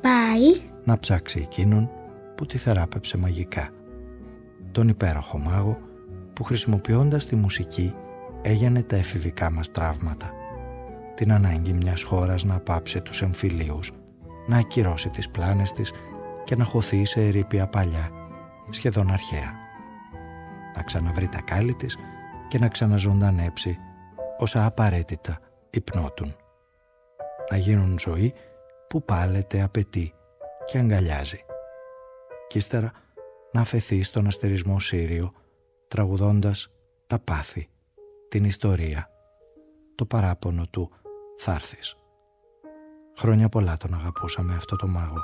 Πάει να ψάξει εκείνον που τη θεράπεψε μαγικά. Τον υπέροχο μάγο που χρησιμοποιώντας τη μουσική έγινε τα εφηβικά μας τραύματα. Την ανάγκη μιας χώρας να πάψει τους εμφυλίους, να ακυρώσει τις πλάνες της και να χωθεί σε ερήπια παλιά, σχεδόν αρχαία. Να ξαναβρει τα κάλλη της και να ξαναζωντανέψει όσα απαραίτητα υπνώτουν. Να γίνουν ζωή που πάλεται απαιτεί και αγκαλιάζει. Κι ύστερα να αφαιθεί στον αστερισμό Σύριο τραγουδώντας τα πάθη, την ιστορία, το παράπονο του θα Χρόνια πολλά τον αγαπούσαμε αυτό το μάγο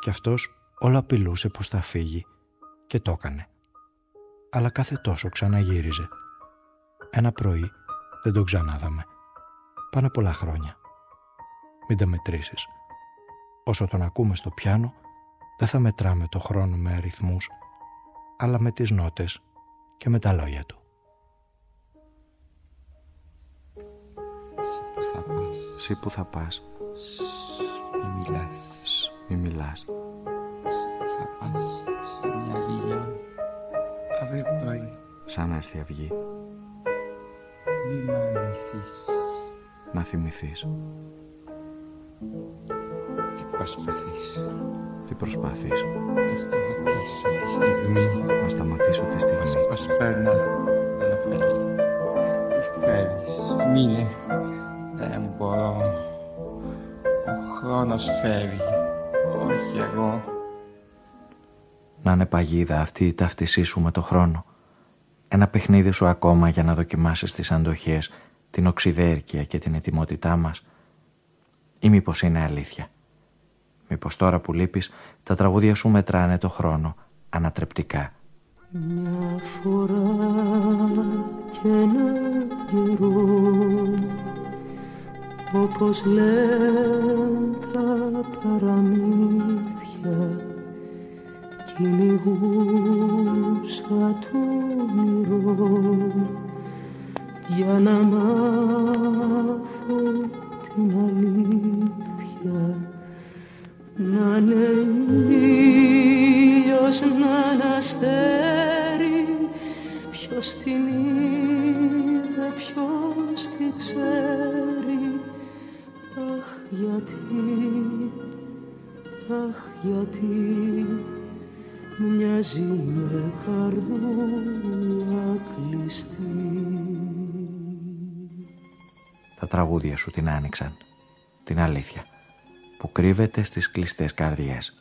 και αυτός όλα απειλούσε πως θα φύγει και το έκανε. Αλλά κάθε τόσο ξαναγύριζε. Ένα πρωί δεν τον ξανάδαμε. Πάνε πολλά χρόνια. Μην τα μετρήσεις. Όσο τον ακούμε στο πιάνο, δεν θα μετράμε το χρόνο με αριθμούς, αλλά με τις νότες και με τα λόγια του. Εσύ που θα πας. Μη μιλάς. Μη μιλάς. Θα πας σε μια αυγή αύριο πρωί. Σαν έρθει αυγή. Μη μ' αρνηθείς. Να θυμηθείς. Τι προσπαθείς; Τι προσπάθεις. Να σταματήσω τη στιγμή. Να σταματήσω τη στιγμή. Πως περνά. Δεν φεύγει. Τι φεύγεις. Μείνε. Δεν μπορώ. Ο χρόνος φεύγει. Όχι εγώ. Να είναι παγίδα αυτή η ταύτισή σου με το χρόνο. Ένα παιχνίδι σου ακόμα για να δοκιμάσεις τις αντοχές, την οξυδέρκεια και την ετοιμότητά μας. Ή μήπως είναι αλήθεια; Μήπως τώρα που λείπεις τα τραγούδια σου μετράνε το χρόνο ανατρεπτικά. Μια φορά και ένα καιρό όπως λένε τα παραμύθια κυνηγούσα το μυρό για να μάθω την αλήθεια. Να είναι ήλιος να αναστέρει. Ποιος την είδε ποιος την ξέρει. Αχ γιατί αχ γιατί μοιάζει με καρδούλα κλειστή Τα τραγούδια σου την άνοιξαν την αλήθεια που κρύβεται στις κλειστές καρδιές.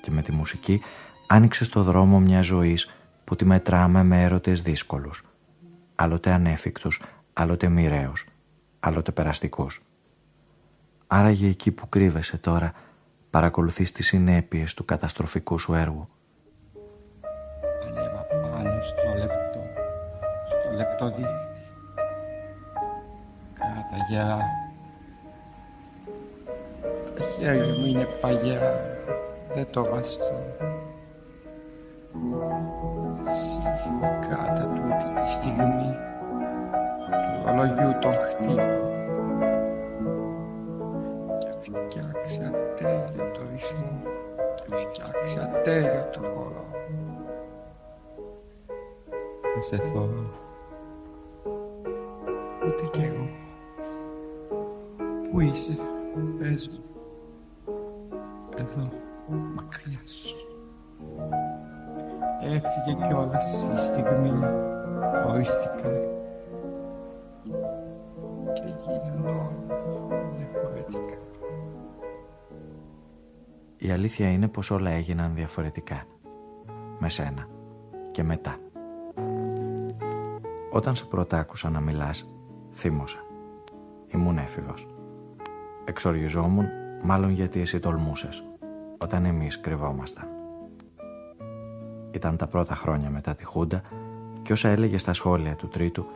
Και με τη μουσική άνοιξε στο δρόμο μια ζωής που τη μετράμε με έρωτες δύσκολους. Άλλοτε ανέφικτους, άλλοτε μοιραίους, άλλοτε περαστικούς. Άραγε εκεί που κρύβεσαι τώρα παρακολουθείς τις συνέπειες του καταστροφικού σου έργου. Ανέβα πάνω στο λεπτό, στο λεπτό δίχτυ. Κάτα γερά τα χέρια μου είναι παγερά, δεν το βαστώ. Εσύ κάτα τούτη τη στιγμή του ρολογιού τον χτύπη και φτιάξε ατέλειο το ρυθμό και φτιάξε ατέλειο το χώρο. Δεν σε θωρώ, είσαι, πες μου εδώ, μακριά σου. Έφυγε κιόλας η στιγμή, ορίστηκα και γίνανε όλα διαφορετικά. Η αλήθεια είναι πως όλα έγιναν διαφορετικά. Με σένα και μετά. Όταν σε πρώτα άκουσα να μιλάς, θύμωσα. Ήμουν έφηβος. Εξοργιζόμουν Μάλλον γιατί εσύ τολμούσες, όταν εμείς κρυβόμασταν. Ήταν τα πρώτα χρόνια μετά τη Χούντα και όσα έλεγε στα σχόλια του τρίτου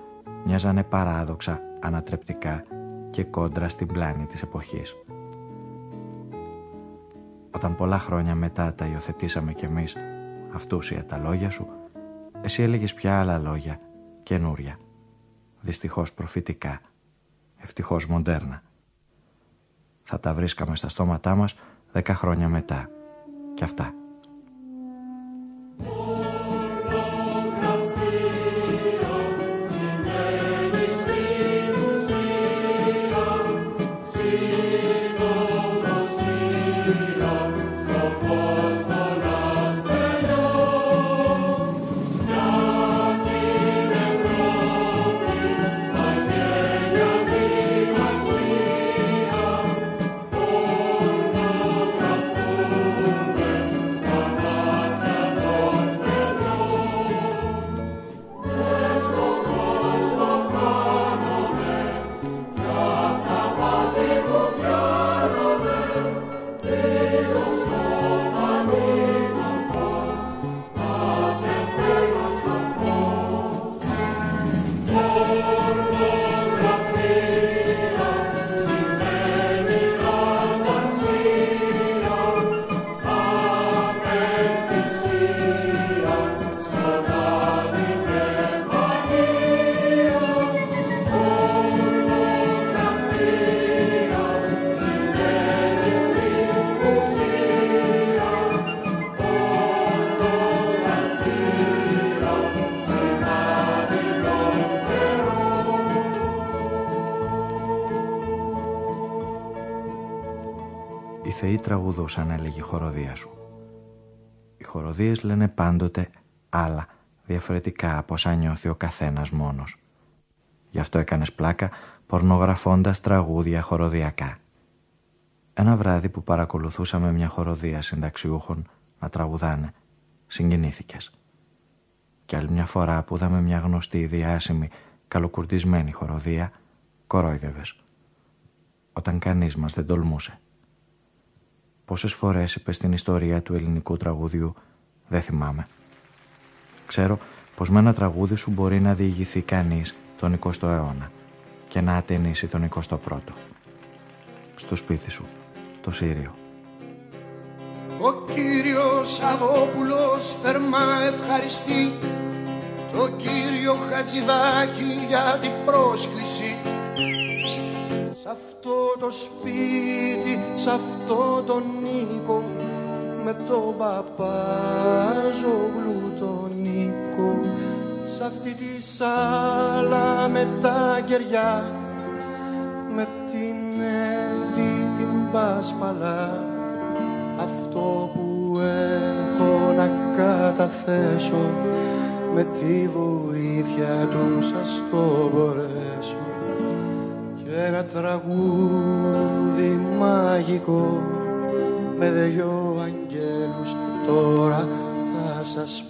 μοιάζανε παράδοξα, ανατρεπτικά και κόντρα στην πλάνη της εποχής. Όταν πολλά χρόνια μετά τα υιοθετήσαμε κι εμείς αυτούσια τα λόγια σου, εσύ έλεγες πια άλλα λόγια, καινούρια, δυστυχώς προφητικά, ευτυχώς μοντέρνα. Θα τα βρίσκαμε στα στόματά μας δέκα χρόνια μετά. Και αυτά. Τραγουδούσαν, έλεγε η χοροδία σου. Οι χοροδίες λένε πάντοτε άλλα, διαφορετικά από όσα νιώθει ο καθένας μόνος. Γι' αυτό έκανες πλάκα πορνογραφώντας τραγούδια χοροδιακά. Ένα βράδυ που παρακολουθούσαμε μια χοροδία συνταξιούχων να τραγουδάνε, συγκινήθηκες. Κι άλλη μια φορά που είδαμε μια γνωστή, διάσημη, καλοκουρτισμένη χοροδία, κορόιδευες. Όταν κανείς μας δεν τολμούσε. Πόσες φορές είπες στην ιστορία του ελληνικού τραγουδιού; Δεν θυμάμαι. Ξέρω πως με ένα τραγούδι σου μπορεί να διηγηθεί κανείς τον 20ο αιώνα και να ατενίσει τον 21ο. Στο σπίτι σου, το Σύριο. Ο κύριος Αβόπουλος θερμά ευχαριστεί το κύριο Χατζηδάκη για την πρόσκληση Σ' αυτό το σπίτι, σ' αυτό τον Νίκο με τον παπάζογλου τον Νίκο Σ' αυτή τη σάλα με τα κεριά με την Έλλη την Πασπαλά αυτό που έχω να καταθέσω με τη βοήθεια του σας το μπορέσω ένα τραγούδι μαγικό με δυο αγγέλους τώρα θα σας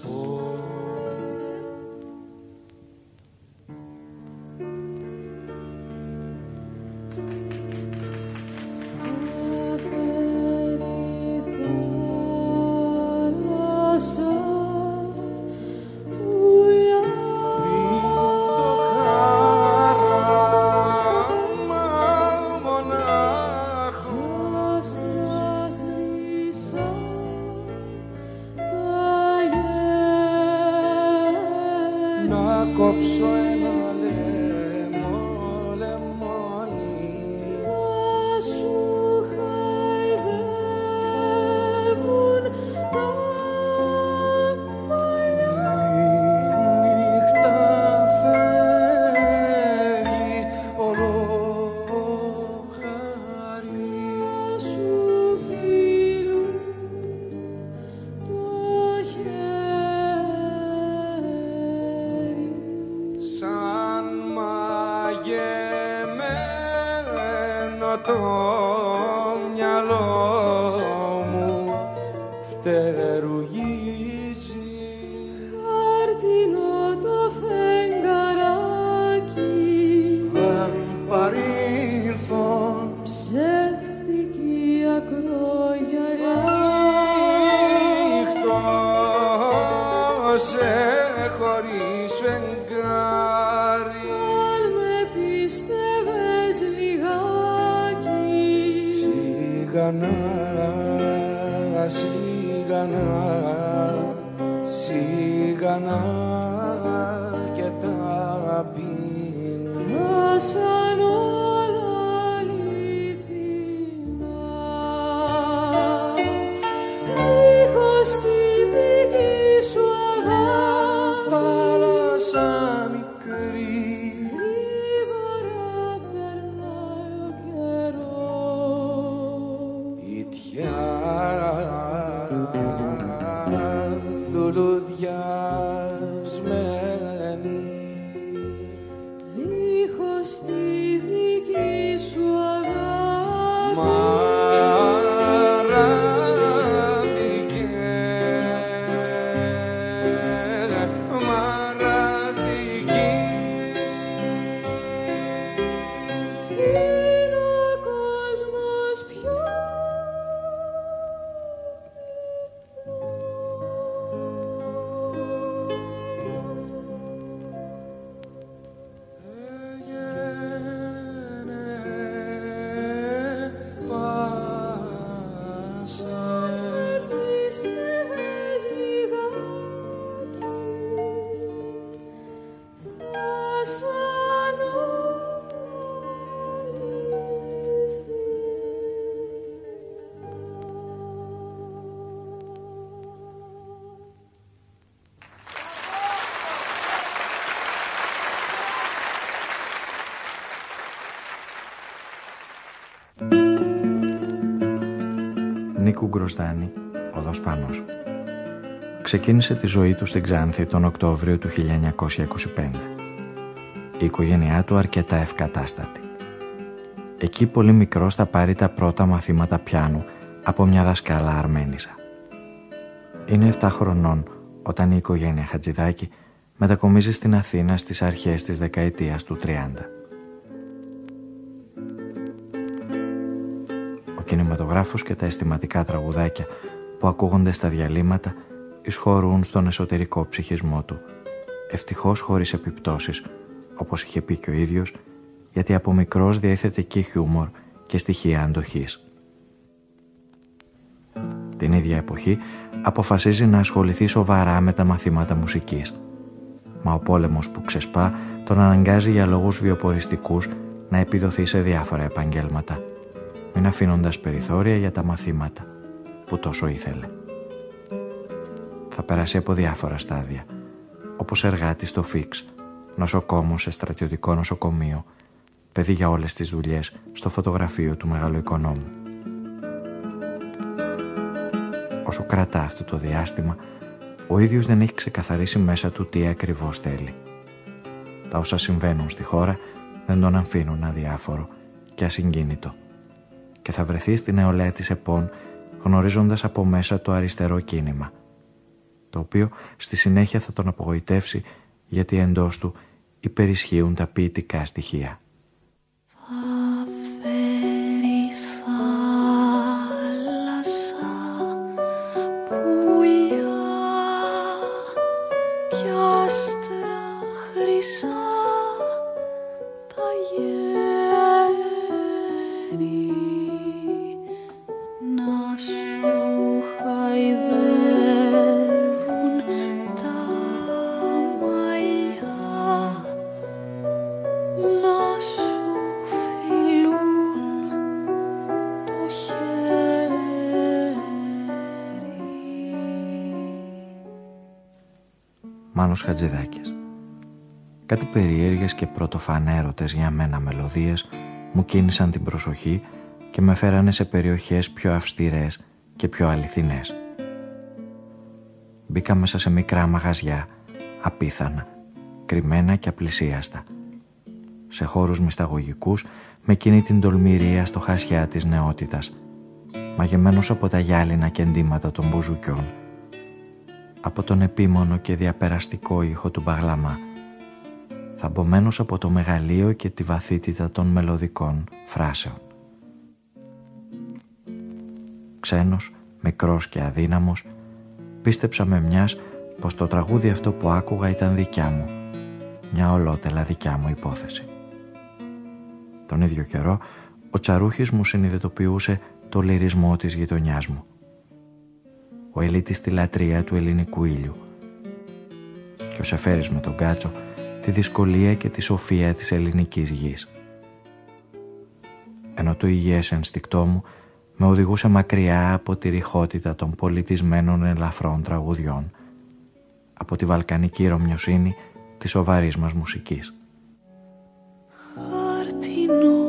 σιγανά και τα πίνω Νίκου Γκροστάνη, οδός Πάνος. Ξεκίνησε τη ζωή του στην Ξάνθη τον Οκτώβριο του 1925. Η οικογένειά του αρκετά ευκατάστατη. Εκεί πολύ μικρός θα πάρει τα πρώτα μαθήματα πιάνου από μια δασκάλα Αρμένισα. Είναι 7 χρονών όταν η οικογένεια Χατζηδάκη μετακομίζει στην Αθήνα στις αρχές της δεκαετίας του 30. Ο κινηματογράφος και τα αισθηματικά τραγουδάκια που ακούγονται στα διαλύματα εισχωρούν στον εσωτερικό ψυχισμό του, ευτυχώς χωρίς επιπτώσεις, όπως είχε πει και ο ίδιος, γιατί από μικρός διέθετε και χιούμορ και στοιχεία αντοχής. Την ίδια εποχή αποφασίζει να ασχοληθεί σοβαρά με τα μαθήματα μουσικής. Μα ο πόλεμος που ξεσπά τον αναγκάζει για λόγους βιοποριστικούς να επιδοθεί σε διάφορα επαγγέλματα, μην αφήνοντας περιθώρια για τα μαθήματα που τόσο ήθελε. Θα περάσει από διάφορα στάδια, όπως εργάτης στο ΦΙΞ, νοσοκόμος σε στρατιωτικό νοσοκομείο, παιδί για όλες τις δουλειές στο φωτογραφείο του μεγάλου οικονόμου. Όσο κρατά αυτό το διάστημα, ο ίδιος δεν έχει ξεκαθαρίσει μέσα του τι ακριβώς θέλει. Τα όσα συμβαίνουν στη χώρα δεν τον αφήνουν αδιάφορο και ασυγκίνητο και θα βρεθεί στην νεολαία της ΕΠΟΝ γνωρίζοντας από μέσα το αριστερό κίνημα, το οποίο στη συνέχεια θα τον απογοητεύσει γιατί εντός του υπερισχύουν τα ποιητικά στοιχεία. Μάνος Χατζηδάκης. Κάτι περίεργες και πρωτοφανέρωτες για μένα μελωδίες μου κίνησαν την προσοχή και με φέρανε σε περιοχές πιο αυστηρές και πιο αληθινές. Μπήκα μέσα σε μικρά μαγαζιά, απίθανα, κρυμμένα και απλησίαστα. Σε χώρους μυσταγωγικούς με εκείνη την τολμηρία στο χασιά της νεότητας, μαγεμένος από τα γυάλινα κεντήματα των μπουζουκιών, από τον επίμονο και διαπεραστικό ήχο του μπαγλαμά, θαμπομένος από το μεγαλείο και τη βαθύτητα των μελωδικών φράσεων. Ξένος, μικρός και αδύναμος, πίστεψα με μιας πως το τραγούδι αυτό που άκουγα ήταν δικιά μου, μια ολότελα δικιά μου υπόθεση. Τον ίδιο καιρό, ο Τσαρούχης μου συνειδητοποιούσε το λυρισμό της γειτονιάς μου. Ο ελίτης στη λατρεία του ελληνικού ήλιου. Και ο Σεφέρης με τον Κάτσο τη δυσκολία και τη σοφία της ελληνικής γης. Ενώ το υγιές ενστικτό μου με οδηγούσε μακριά από τη ρηχότητα των πολιτισμένων ελαφρών τραγουδιών, από τη βαλκανική ρωμιοσύνη της σοβαρής μας μουσικής. Χάρτινο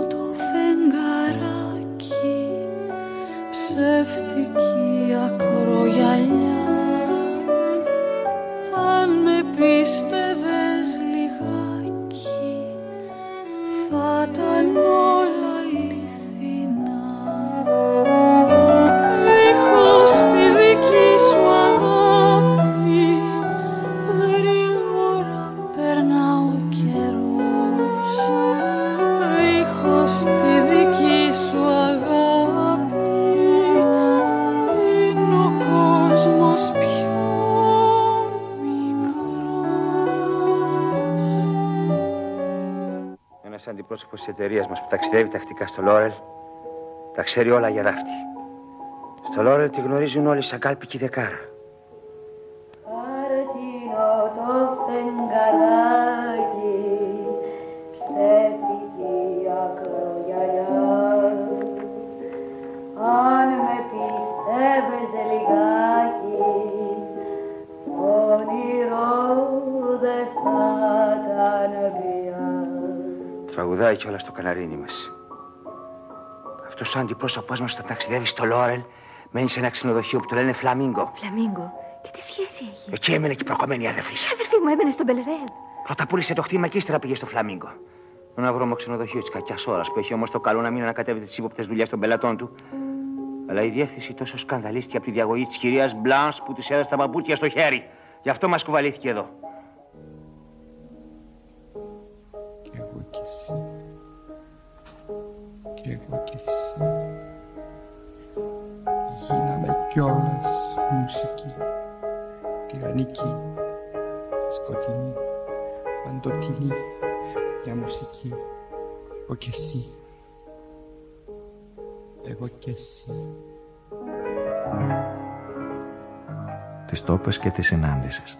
Ψεύτικη ακρογιαλιά. Αν με πίστευες λιγάκι Θα ήταν όλα Ένα αντιπρόσωπο της εταιρείας μας που ταξιδεύει τακτικά στο Λόρελ τα ξέρει όλα για δάφτη. Στο Λόρελ τη γνωρίζουν όλοι σαν κάλπικη δεκάρα. Κιόλα στο καναρίνι μας. Αυτός ο αντιπρόσωπό μα όταν ταξιδεύει στο Λόρελ μένει σε ένα ξενοδοχείο που το λένε Φλαμίγκο. Φλαμίγκο. Και τι σχέση έχει; Εκεί έμενε και η προκομμένη αδερφή Η σου. αδερφή μου έμενε στον Μπελερέλ. Πρώτα πούλησε το χτήμα και ύστερα πήγε στο Φλαμίγκο. Ένα βρώμο ξενοδοχείο της κακιάς ώρας που έχει όμως το καλό να μην ανακατεύεται τι ύποπτες δουλειές των πελατών του. Αλλά η διεύθυνση τόσο σκανδαλίστηκε από τη διαγωγή της κυρίας Μπλάνς που της έδωσε τα παπούτσια στο χέρι. Γι' αυτό μας κουβαλήθηκε εδώ. Κιόλας μουσική. Τυραννική, σκοτεινή, παντοτινή, μια μουσική. Εγώ κι εσύ. Εγώ κι εσύ. τις τόπες και τις συνάντησες.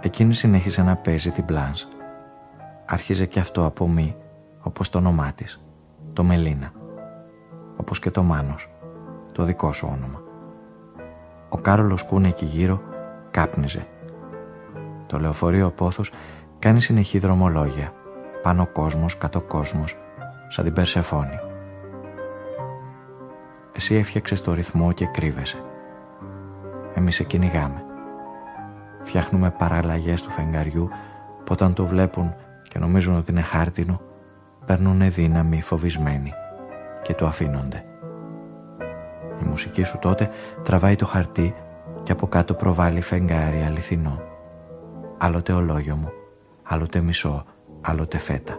Εκείνη συνέχισε να παίζει την Μπλάνς. Άρχιζε και αυτό από μη, όπως το όνομά της, το Μελίνα. Όπως και το Μάνος, το δικό σου όνομα. Ο Κάρολος Κούνε εκεί γύρω κάπνιζε. Το λεωφορείο Πόθος κάνει συνεχή δρομολόγια. Πάνω κόσμος, κάτω κόσμος, σαν την Περσεφόνη. Εσύ έφτιαξες το ρυθμό και κρύβεσαι. Εμείς σε κυνηγάμε. Φτιάχνουμε παραλλαγές του φεγγαριού που όταν το βλέπουν και νομίζουν ότι είναι χάρτινο παίρνουν δύναμη φοβισμένοι και το αφήνονται. Η μουσική σου τότε τραβάει το χαρτί και από κάτω προβάλλει φεγγάρι αληθινό. Άλλοτε ολόγιο μου, άλλοτε μισό, άλλοτε φέτα.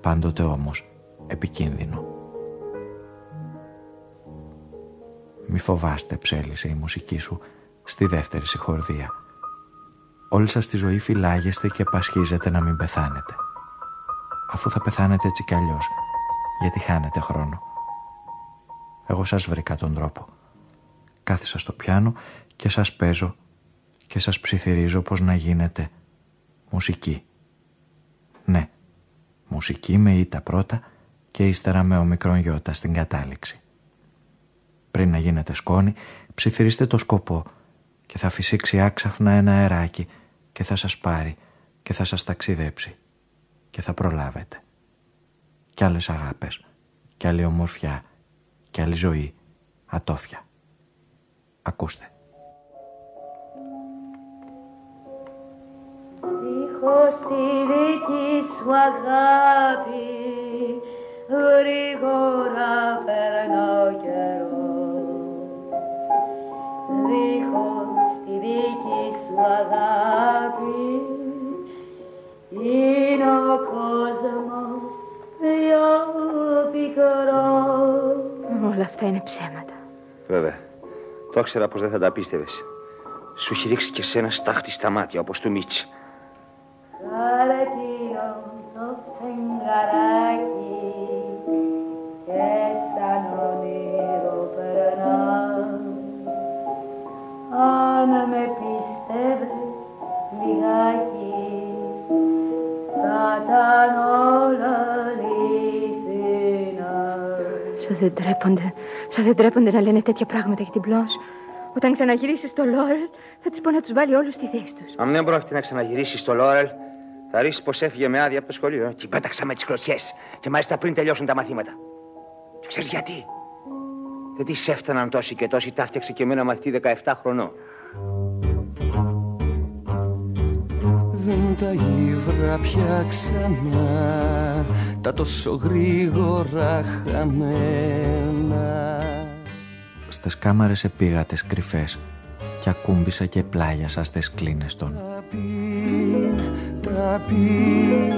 Πάντοτε όμως επικίνδυνο. Μη φοβάστε, ψέλισε η μουσική σου στη δεύτερη συγχορδία. Όλοι σας στη ζωή φυλάγεστε και πασχίζετε να μην πεθάνετε. Αφού θα πεθάνετε έτσι κι αλλιώς, γιατί χάνετε χρόνο. Εγώ σας βρήκα τον τρόπο. Κάθισα στο πιάνο και σας παίζω και σας ψιθυρίζω πως να γίνετε μουσική. Ναι, μουσική με ήττα πρώτα και ύστερα με ομικρόν γιώτα στην κατάληξη. Πριν να γίνετε σκόνη, ψιθυρίστε το σκοπό και θα φυσήξει άξαφνα ένα αεράκι και θα σας πάρει και θα σας ταξιδέψει και θα προλάβετε. Κι άλλες αγάπες, κι άλλη ομορφιά, κι άλλη ζωή, ατόφια. Ακούστε. Δίχως τη δική σου αγάπη γρήγορα περνά ο καιρός. Δίχως τη δική σου αγάπη είναι ο κόσμος πιο πικρός. Όλα αυτά είναι ψέματα. Βέβαια. Το ήξερα πως δεν θα τα πίστευε. Σου έχει ρίξει και σένα στάχτη στα μάτια όπως του Μίτς. Χαρετίνο το φεγγαράκι και σαν όνειρο περνά αν με πιστεύεις λιγάκι θα ήταν όλα Σαν δεν τρέπονται, σαν δεν τρέπονται να λένε τέτοια πράγματα για την Μπλόνς. Όταν ξαναγυρίσεις στο Λόρελ, θα της πω να τους βάλει όλους στη θέση τους. Αν δεν πρόκειται να ξαναγυρίσεις στο Λόρελ, θα ρίξεις πως έφυγε με άδεια από το σχολείο. ε. Την πέταξα με τις κλωτσιές. Και μάλιστα πριν τελειώσουν τα μαθήματα. Και ξέρεις γιατί; Δεν τη έφταναν τόσοι και τόσοι, τα φτιάξε και εμένα μαθητή 17 χρονών. Δεν τα ύβρα πια ξανά. Τα τόσο γρήγορα χαμένα. Στις κάμαρες επήγατες κρυφές και ακούμπησα και πλάγιασα στις κλίνες των. Τα πει, τα πει,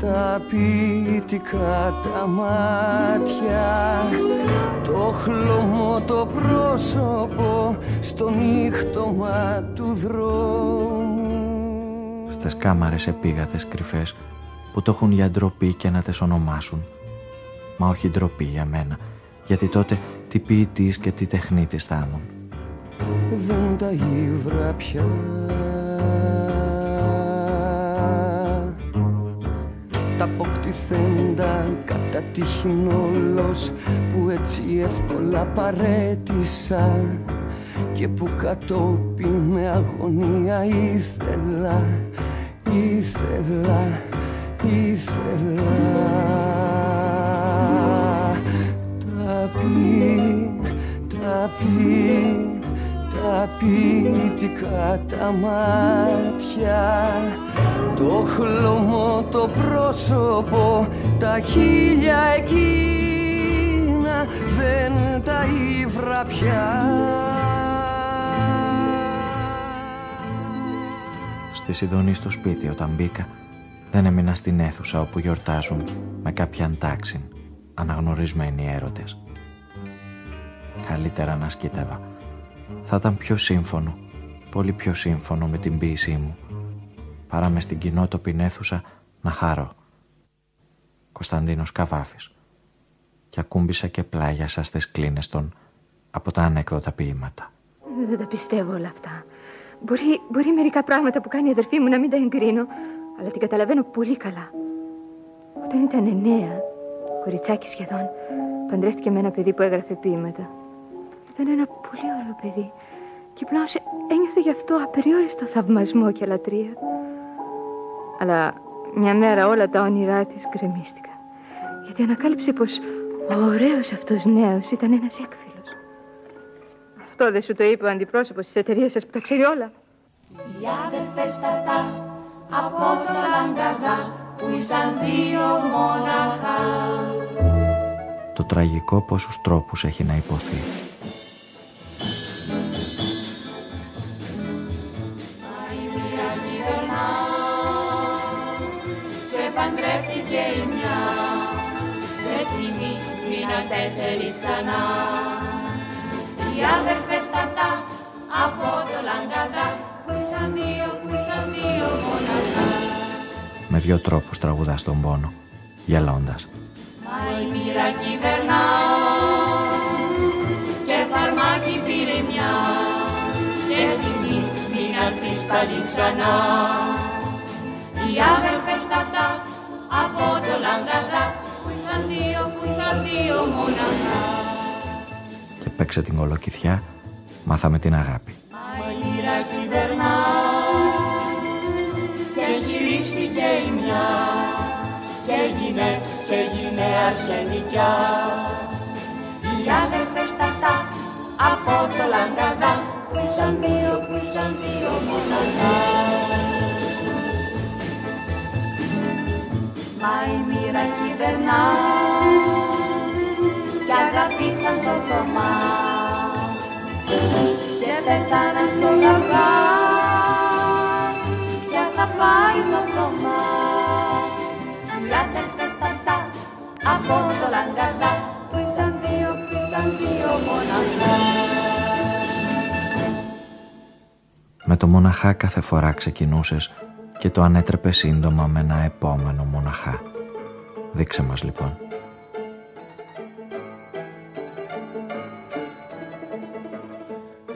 τα ποιητικά τα μάτια. Το χλωμό το πρόσωπο στο νύχτωμα του δρόμου Στις κάμαρες επήγατες κρυφές που το έχουν για ντροπή και να τες ονομάσουν. Μα όχι ντροπή για μένα, γιατί τότε τι ποιητής και τι τεχνίτης θα ήμουν. δεν τα ύβρα πια Τα αποκτηθέντα κατά τύχην όλος που έτσι εύκολα παρέτησα και που κατόπι με αγωνία ήθελα, ήθελα, ήθελα τα πει, τα πει, τα ποιητικά τα μάτια το χλωμό το πρόσωπο τα χίλια εκείνα δεν τα ύβρα πια Στη Σιδονή στο σπίτι όταν μπήκα δεν έμεινα στην αίθουσα όπου γιορτάζουν με κάποιαν τάξη αναγνωρισμένοι έρωτες. Καλύτερα να σκύτευα. Θα ήταν πιο σύμφωνο, πολύ πιο σύμφωνο με την ποίησή μου παρά μες στην κοινότοπη αίθουσα να χαρώ. Κωνσταντίνος Καβάφης και ακούμπησα και πλάγιασα στις κλίνες των από τα ανέκδοτα ποίηματα. Δεν τα πιστεύω όλα αυτά. Μπορεί, μπορεί μερικά πράγματα που κάνει η αδερφή μου να μην τα εγκρίνω, αλλά την καταλαβαίνω πολύ καλά. Όταν ήταν εννέα, κοριτσάκι σχεδόν, παντρεύτηκε με ένα παιδί που έγραφε ποίηματα. Ήταν ένα πολύ ωραίο παιδί και η Μπλάνσε ένιωθε γι' αυτό απεριόριστο θαυμασμό και λατρεία. Αλλά μια μέρα όλα τα όνειρά της γκρεμίστηκαν. Γιατί ανακάλυψε πως ο ωραίος αυτός νέος ήταν ένας έκφυλος. Αυτό δεν σου το είπε ο αντιπρόσωπος της εταιρείας σας που τα ξέρει όλα. Οι άδερφες τατά από το λαγκαδά που ήσαν δύο μόναχα. Το τραγικό πόσους τρόπους έχει να υποθεί. Τέσσερις ξανά. Οι άδερφες τατά από το λαγκαδά που ήσαν δύο, που ήσαν δύο μόναχα. Με δυο τρόπους τραγουδάς τον πόνο, γελώντας. Μα η μοίρα κυβερνά και φαρμάκι πήρε μια και έτσι μη- μείναν τρεις πάλι ξανά. Οι άδερφες ταυτά από το λαγκαδά που ήσαν δύο, που ήσαν δύο μοναχά. Και παίξε την κολοκυθιά, μάθαμε την αγάπη. Μα η μοίρα κυβερνά και γυρίστηκε η μια και έγινε, και έγινε αρσενικιά. Οι άδερφες ταυτά από το λαγκαδά που ήσαν δύο, που ήσαν δύο μοναχά. Μα η μοίρα κυβερνά κι αγαπήσαν το Θωμά και πεθάναν στο γαργά πια θα πάει το Θωμά οι άδερφες τατά από το λαγκαδά που ήσαν δύο, που ήσαν δύο μοναχά. Το μοναχά κάθε φορά ξεκινούσες και το ανέτρεπε σύντομα με ένα επόμενο μοναχά. Δείξε μας λοιπόν.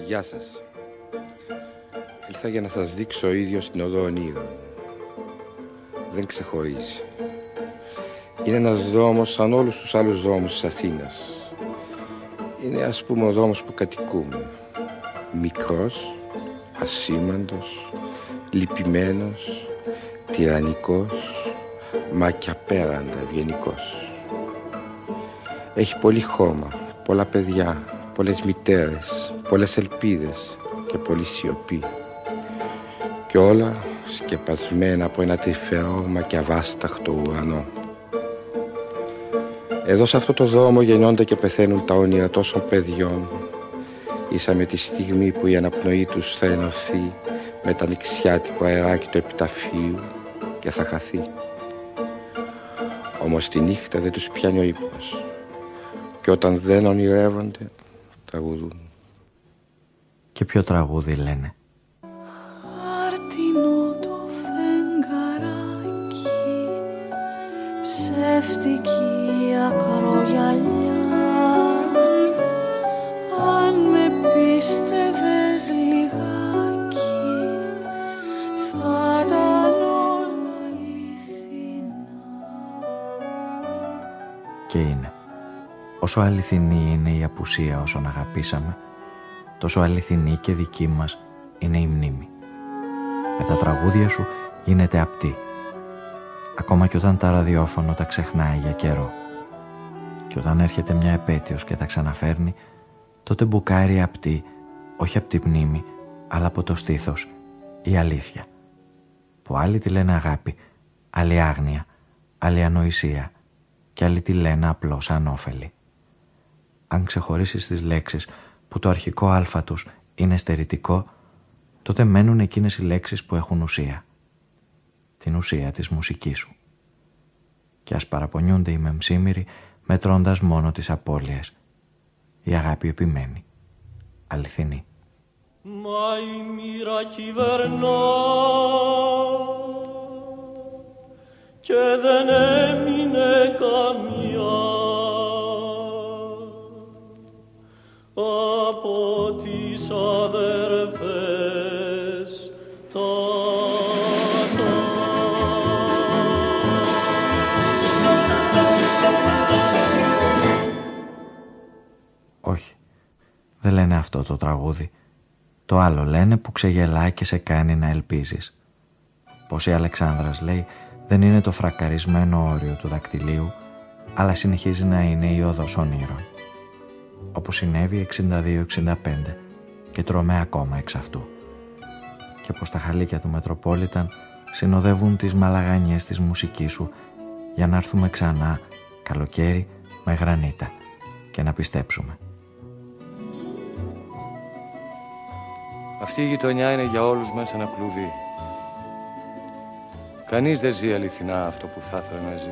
Γεια σας. Ήλθα για να σας δείξω ο ίδιος την οδό ονείρων. Δεν ξεχωρίζει. Είναι ένας δρόμος σαν όλους τους άλλους δρόμους της Αθήνας. Είναι ας πούμε ο δρόμος που κατοικούμε. Μικρός, ασήμαντος, λυπημένος, τυραννικός, μα και απέραντα ευγενικός. Έχει πολύ χώμα, πολλά παιδιά, πολλές μητέρες, πολλές ελπίδες και πολλή σιωπή. Και όλα σκεπασμένα από ένα τρυφερό μα και αβάσταχτο ουρανό. Εδώ σε αυτό το δρόμο γεννιόνται και πεθαίνουν τα όνειρα τόσων παιδιών ίσα με τη στιγμή που η αναπνοή τους θα ενωθεί με τα νηξιάτικο αεράκι του επιταφείου και θα χαθεί. Όμως τη νύχτα δεν τους πιάνει ο ύπνος και όταν δεν ονειρεύονται τραγουδούν. Και ποιο τραγούδι λένε; Χάρτινο το φεγγαράκι ψεύτικη ακρογιαλιά αν με πίστευες Όσο αληθινή είναι η απουσία όσων αγαπήσαμε, τόσο αληθινή και δική μας είναι η μνήμη. Με τα τραγούδια σου γίνεται απτή. Ακόμα και όταν τα ραδιόφωνο τα ξεχνάει για καιρό. Και όταν έρχεται μια επέτειος και τα ξαναφέρνει, τότε μπουκάρει απτή, όχι από τη μνήμη, αλλά από το στήθος, η αλήθεια. Που άλλοι τη λένε αγάπη, άλλοι άγνοια, άλλοι ανοησία και άλλοι τη λένε απλώς ανώφελη. Αν ξεχωρίσεις τις λέξεις που το αρχικό άλφα τους είναι στερητικό, τότε μένουν εκείνες οι λέξεις που έχουν ουσία. Την ουσία της μουσικής σου. Και ας παραπονιούνται οι μεμσίμηροι μετρώντας μόνο τις απώλειες. Η αγάπη επιμένει. Αληθινή. Μα η μοίρα κυβερνά και δεν έμεινε καμιά από τις αδερφές τα Όχι. Δεν λένε αυτό το τραγούδι. Το άλλο λένε που ξεγελάει και σε κάνει να ελπίζεις. Πως η Αλεξάνδρας λέει δεν είναι το φρακαρισμένο όριο του δακτυλίου αλλά συνεχίζει να είναι η οδός ονείρων. Όπως συνέβη 62-65 και τρώμε ακόμα εξ αυτού. Και πως τα χαλίκια του Μετροπόλιταν συνοδεύουν τις μαλαγανιές της μουσικής σου για να έρθουμε ξανά καλοκαίρι με γρανίτα και να πιστέψουμε. Αυτή η γειτονιά είναι για όλους μας ένα κλουβί. Κανείς δεν ζει αληθινά αυτό που θα ήθελε να ζει.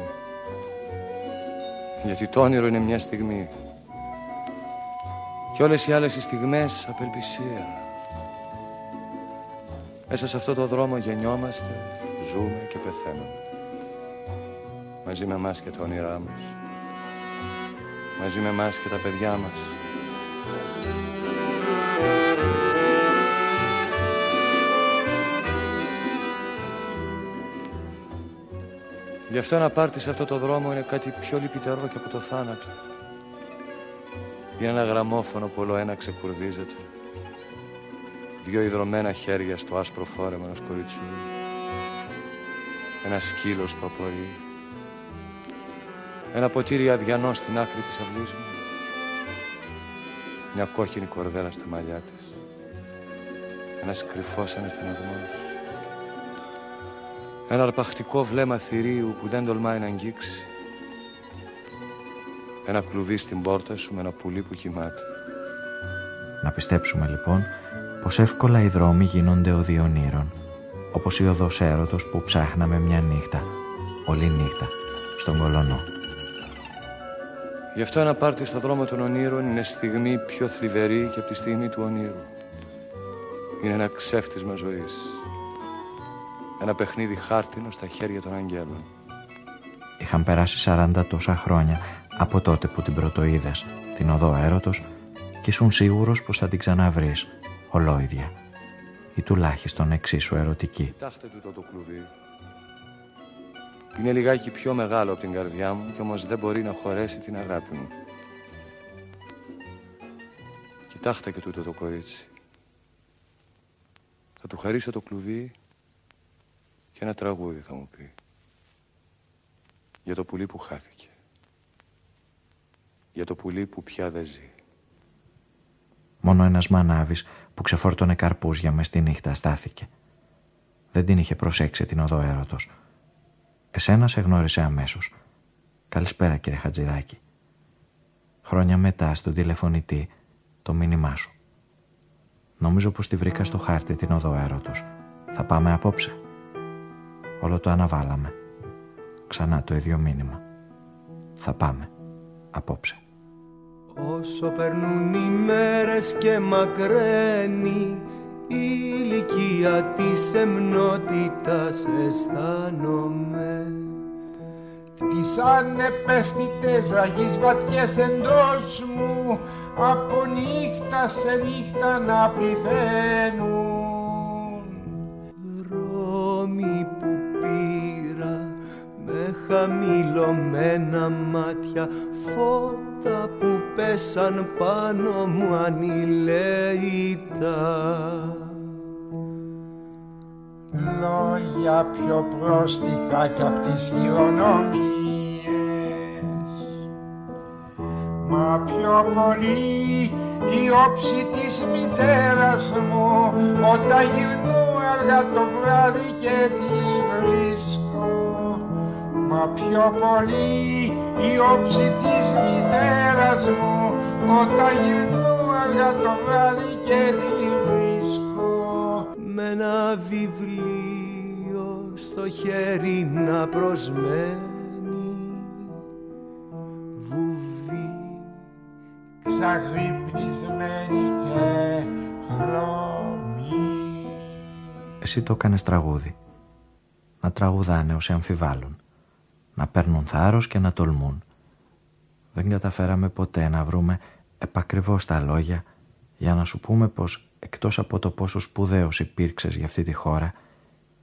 Γιατί το όνειρο είναι μια στιγμή. Και όλες οι άλλες οι στιγμές απελπισία. Μέσα σε αυτό το δρόμο γεννιόμαστε, ζούμε και πεθαίνουμε. Μαζί με εμάς και τα όνειρά μας. Μαζί με εμάς και τα παιδιά μας. Γι' αυτό ένα πάρτι σε αυτό το δρόμο είναι κάτι πιο λυπητερό και από το θάνατο. Είναι ένα γραμμόφωνο που όλο ένα ξεκουρδίζεται. Δυο ιδρωμένα χέρια στο άσπρο φόρεμα ενός κοριτσιού. Ένα σκύλος που απορεί. Ένα ποτήρι αδιανό στην άκρη της αυλής μου. Μια κόκκινη κορδέλα στα μαλλιά της. Ένας κρυφός αναστεναγμός. Ένα αρπακτικό βλέμμα θηρίου που δεν τολμάει να αγγίξει. Ένα κλουβί στην πόρτα σου με ένα πουλί που κοιμάται. Να πιστέψουμε λοιπόν πως εύκολα οι δρόμοι γίνονται οδειονύρων όπως η οδός έρωτος που ψάχναμε μια νύχτα, όλη νύχτα, στον κολονό. Γι' αυτό ένα πάρτι στο δρόμο των ονείρων είναι στιγμή πιο θλιβερή και από τη στιγμή του ονείρου. είναι ένα ξέφτισμα ζωής. Ένα παιχνίδι χάρτινο στα χέρια των αγγέλων. Είχαν περάσει 40 τόσα χρόνια από τότε που την πρωτοείδες, την οδό έρωτος και ήσουν σίγουρος πως θα την ξαναβρεις, ολόιδια ή τουλάχιστον εξίσου ερωτική. Κοιτάξτε τούτο το κλουβί. Είναι λιγάκι πιο μεγάλο από την καρδιά μου και όμως δεν μπορεί να χωρέσει την αγάπη μου. Κοιτάξτε και τούτο το κορίτσι. Θα του χαρίσω το κλουβί και ένα τραγούδι θα μου πει. Για το πουλί που χάθηκε. Για το πουλί που πια δεν ζει. Μόνο ένας μανάβης που ξεφόρτωνε καρπούζια μες στη νύχτα στάθηκε. Δεν την είχε προσέξει την οδό έρωτος. Εσένα σε γνώρισε αμέσως. Καλησπέρα κύριε Χατζηδάκη. Χρόνια μετά στον τηλεφωνητή το μήνυμά σου. Νομίζω πως τη βρήκα στο χάρτη την οδό έρωτος. Θα πάμε απόψε. Όλο το αναβάλαμε. Ξανά το ίδιο μήνυμα. Θα πάμε απόψε. Όσο περνούν οι μέρες και μακραίνει η ηλικία της εμνότητας αισθάνομαι. Τις ανεπαίσθητες ραγείς βαθιές εντός μου από νύχτα σε νύχτα να πληθαίνουν χαμηλωμένα μάτια φώτα που πέσαν πάνω μου ανηλέητα Λόγια πιο πρόστιχα κι απ' τις χειρονομίες Μα πιο πολύ η όψη της μητέρας μου Όταν γυρνώ αργά το βράδυ και τη βρίσκω Μα πιο πολύ η όψη της μητέρας μου Όταν γυρνώ αργά το βράδυ και τη βρίσκω με ένα βιβλίο στο χέρι να προσμένει βουβή ξαγρυπνισμένη και χρώμη Εσύ το έκανες τραγούδι. Να τραγουδάνε όσοι αμφιβάλλουν. Να παίρνουν θάρρος και να τολμούν. Δεν καταφέραμε ποτέ να βρούμε επακριβώς τα λόγια για να σου πούμε πως εκτός από το πόσο σπουδαίος υπήρξες για αυτή τη χώρα,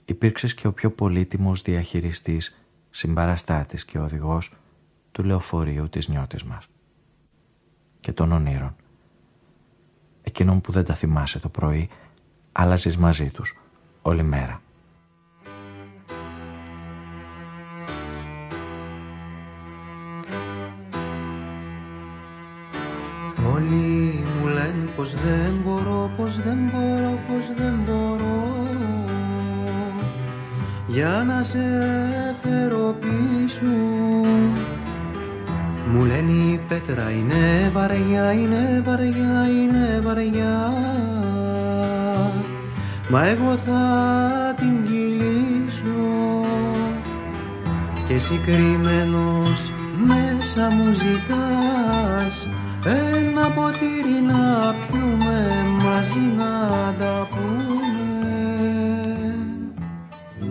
υπήρξες και ο πιο πολύτιμος διαχειριστής, συμπαραστάτης και οδηγός του λεωφορείου της νιώτης μας. Και των ονείρων. Εκείνων που δεν τα θυμάσαι το πρωί, άλλαζες μαζί τους, όλη μέρα. Πως δεν μπορώ, πως δεν μπορώ, πως δεν μπορώ. Για να σε φέρω πίσω Μου λένε η πέτρα είναι βαριά, είναι βαριά, είναι βαριά Μα εγώ θα την κυλήσω. Και εσύ κρυμμένος μέσα μου ζητάς ένα ποτήρι να πιούμε μαζί να τα πούμε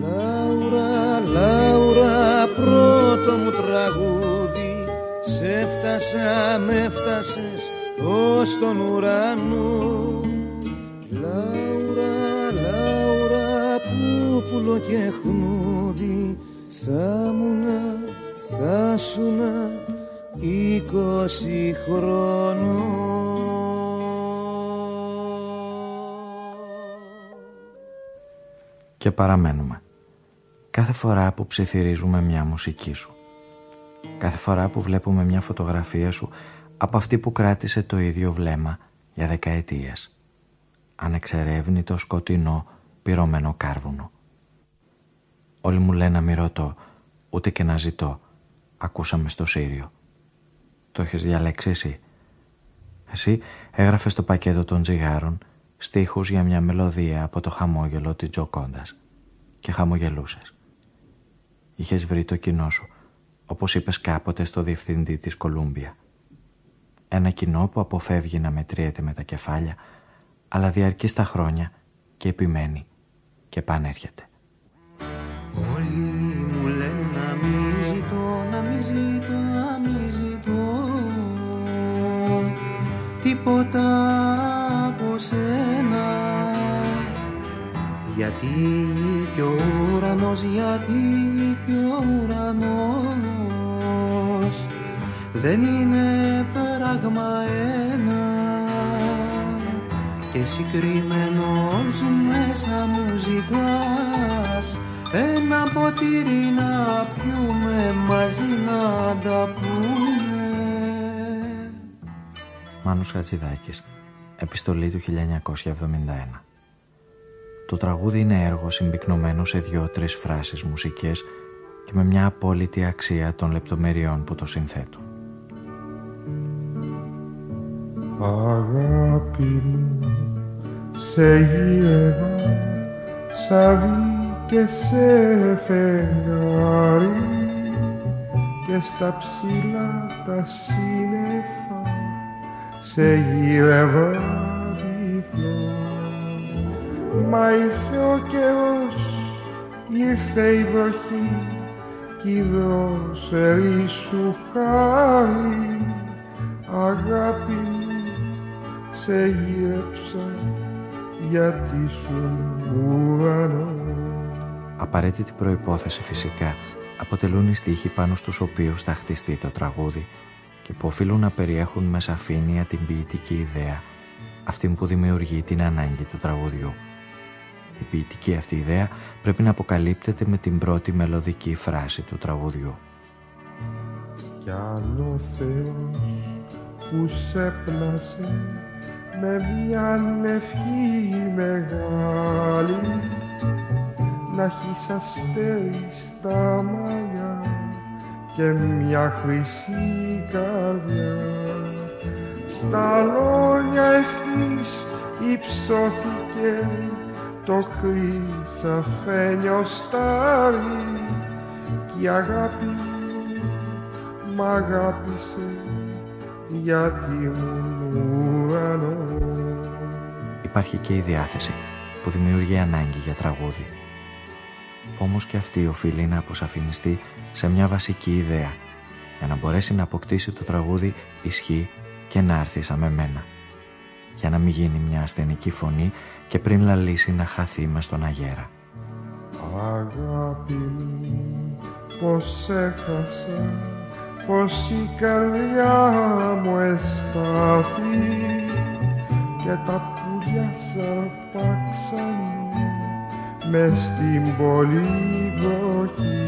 Λάουρα, Λάουρα, πρώτο μου τραγούδι Σε φτάσα, με φτάσες ως τον ουρανό. Λάουρα, Λάουρα, που πουλο και χνούδι Θα μουνα, θα σουνα είκοσι Και παραμένουμε. Κάθε φορά που ψιθυρίζουμε μια μουσική σου. Κάθε φορά που βλέπουμε μια φωτογραφία σου από αυτή που κράτησε το ίδιο βλέμμα για δεκαετίες. Ανεξερεύνητο σκοτεινό πυρωμένο κάρβουνο. Όλοι μου λένε να μη ρωτώ, ούτε και να ζητώ. Ακούσαμε στο Σύριο. Το έχεις διαλέξει εσύ. Εσύ έγραφες το πακέτο των τζιγάρων στίχους για μια μελωδία από το χαμόγελο της Τζοκόντας και χαμογελούσες. Είχες βρει το κοινό σου, όπως είπες κάποτε στο διευθυντή της Κολούμπια. Ένα κοινό που αποφεύγει να μετριέται με τα κεφάλια, αλλά διαρκεί στα χρόνια και επιμένει και πανέρχεται. Όλοι μου λένε να μην ζητώ, να μην ζητώ, να μην ζητώ τίποτα γιατί κι ο ουρανός, γιατί κι ο ουρανός δεν είναι πράγμα ένα. Και συγκριμένος μέσα μου ζητάς ένα ποτήρι να πιούμε μαζί να τα πούμε Μάνος Χατζηδάκης Επιστολή του 1971 Το τραγούδι είναι έργο συμπυκνωμένο σε δυο-τρεις φράσεις μουσικές και με μια απόλυτη αξία των λεπτομεριών που το συνθέτουν. Αγάπη μου, σε γύρευα σαν και σε φεγγάρι και στα ψηλά τα σύννεφα σε γύρευα διπλό μα ήρθε ο καιρός ήρθε η βροχή κι η δρόσερη σου χάρη αγάπη μου σε γύρεψα γιατί σου ουρανό Απαραίτητη προϋπόθεση φυσικά αποτελούν οι στίχοι πάνω στους οποίους θα χτιστεί το τραγούδι και που οφείλουν να περιέχουν με σαφήνεια την ποιητική ιδέα, αυτή που δημιουργεί την ανάγκη του τραγουδιού. Η ποιητική αυτή ιδέα πρέπει να αποκαλύπτεται με την πρώτη μελωδική φράση του τραγουδιού. Κι άλλο Θεός που σε πλάσε με μια ευχή μεγάλη να έχεις αστέρι στα μαλλιά και μια χρυσή καρδιά στα λόγια ευθύς υψώθηκε το χρυσαφένιο στάρι και η αγάπη μ' αγάπησε γιατί μου ουρανό Υπάρχει και η διάθεση που δημιουργεί ανάγκη για τραγούδι. Όμως και αυτή οφείλει να αποσαφινιστεί σε μια βασική ιδέα για να μπορέσει να αποκτήσει το τραγούδι ισχύ και να έρθει σαν με μένα για να μην γίνει μια ασθενική φωνή και πριν λαλήσει να χαθεί μες στον αγέρα. Αγάπη μου, πως έχασα, πως η καρδιά μου εστάθη και τα πουλιά σαρπάξαν με στην πολυβροχή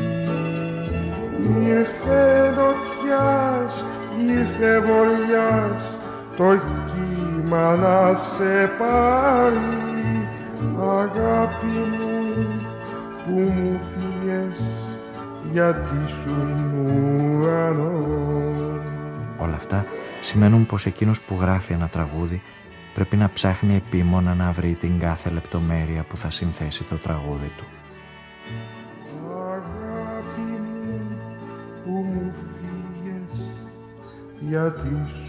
ήρθε νοτιάς, ήρθε βοριάς το κύμα να σε πάρει αγάπη μου που μου φύγες γιατί σου ουρανό Όλα αυτά σημαίνουν πως εκείνος που γράφει ένα τραγούδι πρέπει να ψάχνει επίμονα να βρει την κάθε λεπτομέρεια που θα συνθέσει το τραγούδι του. Αγάπη μου που μου φύγες γιατί σου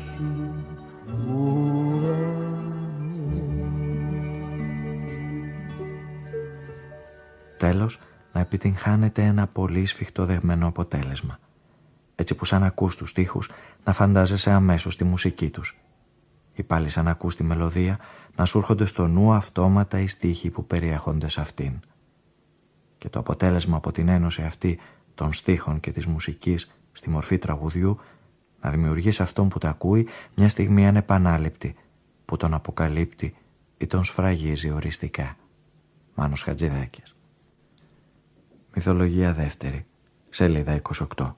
Τέλος, να επιτυγχάνεται ένα πολύ σφιχτοδεγμένο αποτέλεσμα. Έτσι που σαν ακούς τους στίχους να φαντάζεσαι αμέσως τη μουσική τους ή πάλι σαν ακούς τη μελωδία να σου έρχονται στο νου αυτόματα οι στίχοι που περιέχονται σε αυτήν. Και το αποτέλεσμα από την ένωση αυτή των στίχων και της μουσικής στη μορφή τραγουδιού να δημιουργείς σε αυτόν που τα ακούει μια στιγμή ανεπανάληπτη που τον αποκαλύπτει ή τον σφραγίζει οριστικά. Μάνος Χατζηδάκης. Μυθολογία δεύτερη, σελίδα 28.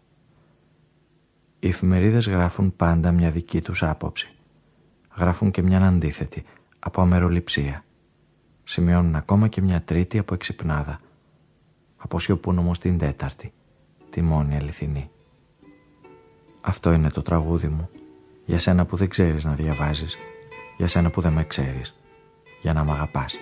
Οι εφημερίδες γράφουν πάντα μια δική τους άποψη γράφουν και μια αντίθετη, από αμεροληψία. Σημειώνουν ακόμα και μια τρίτη από εξυπνάδα. Αποσιωπούν όμως την τέταρτη, τη μόνη αληθινή. Αυτό είναι το τραγούδι μου, για σένα που δεν ξέρεις να διαβάζεις, για σένα που δεν με ξέρεις, για να μ' αγαπάς.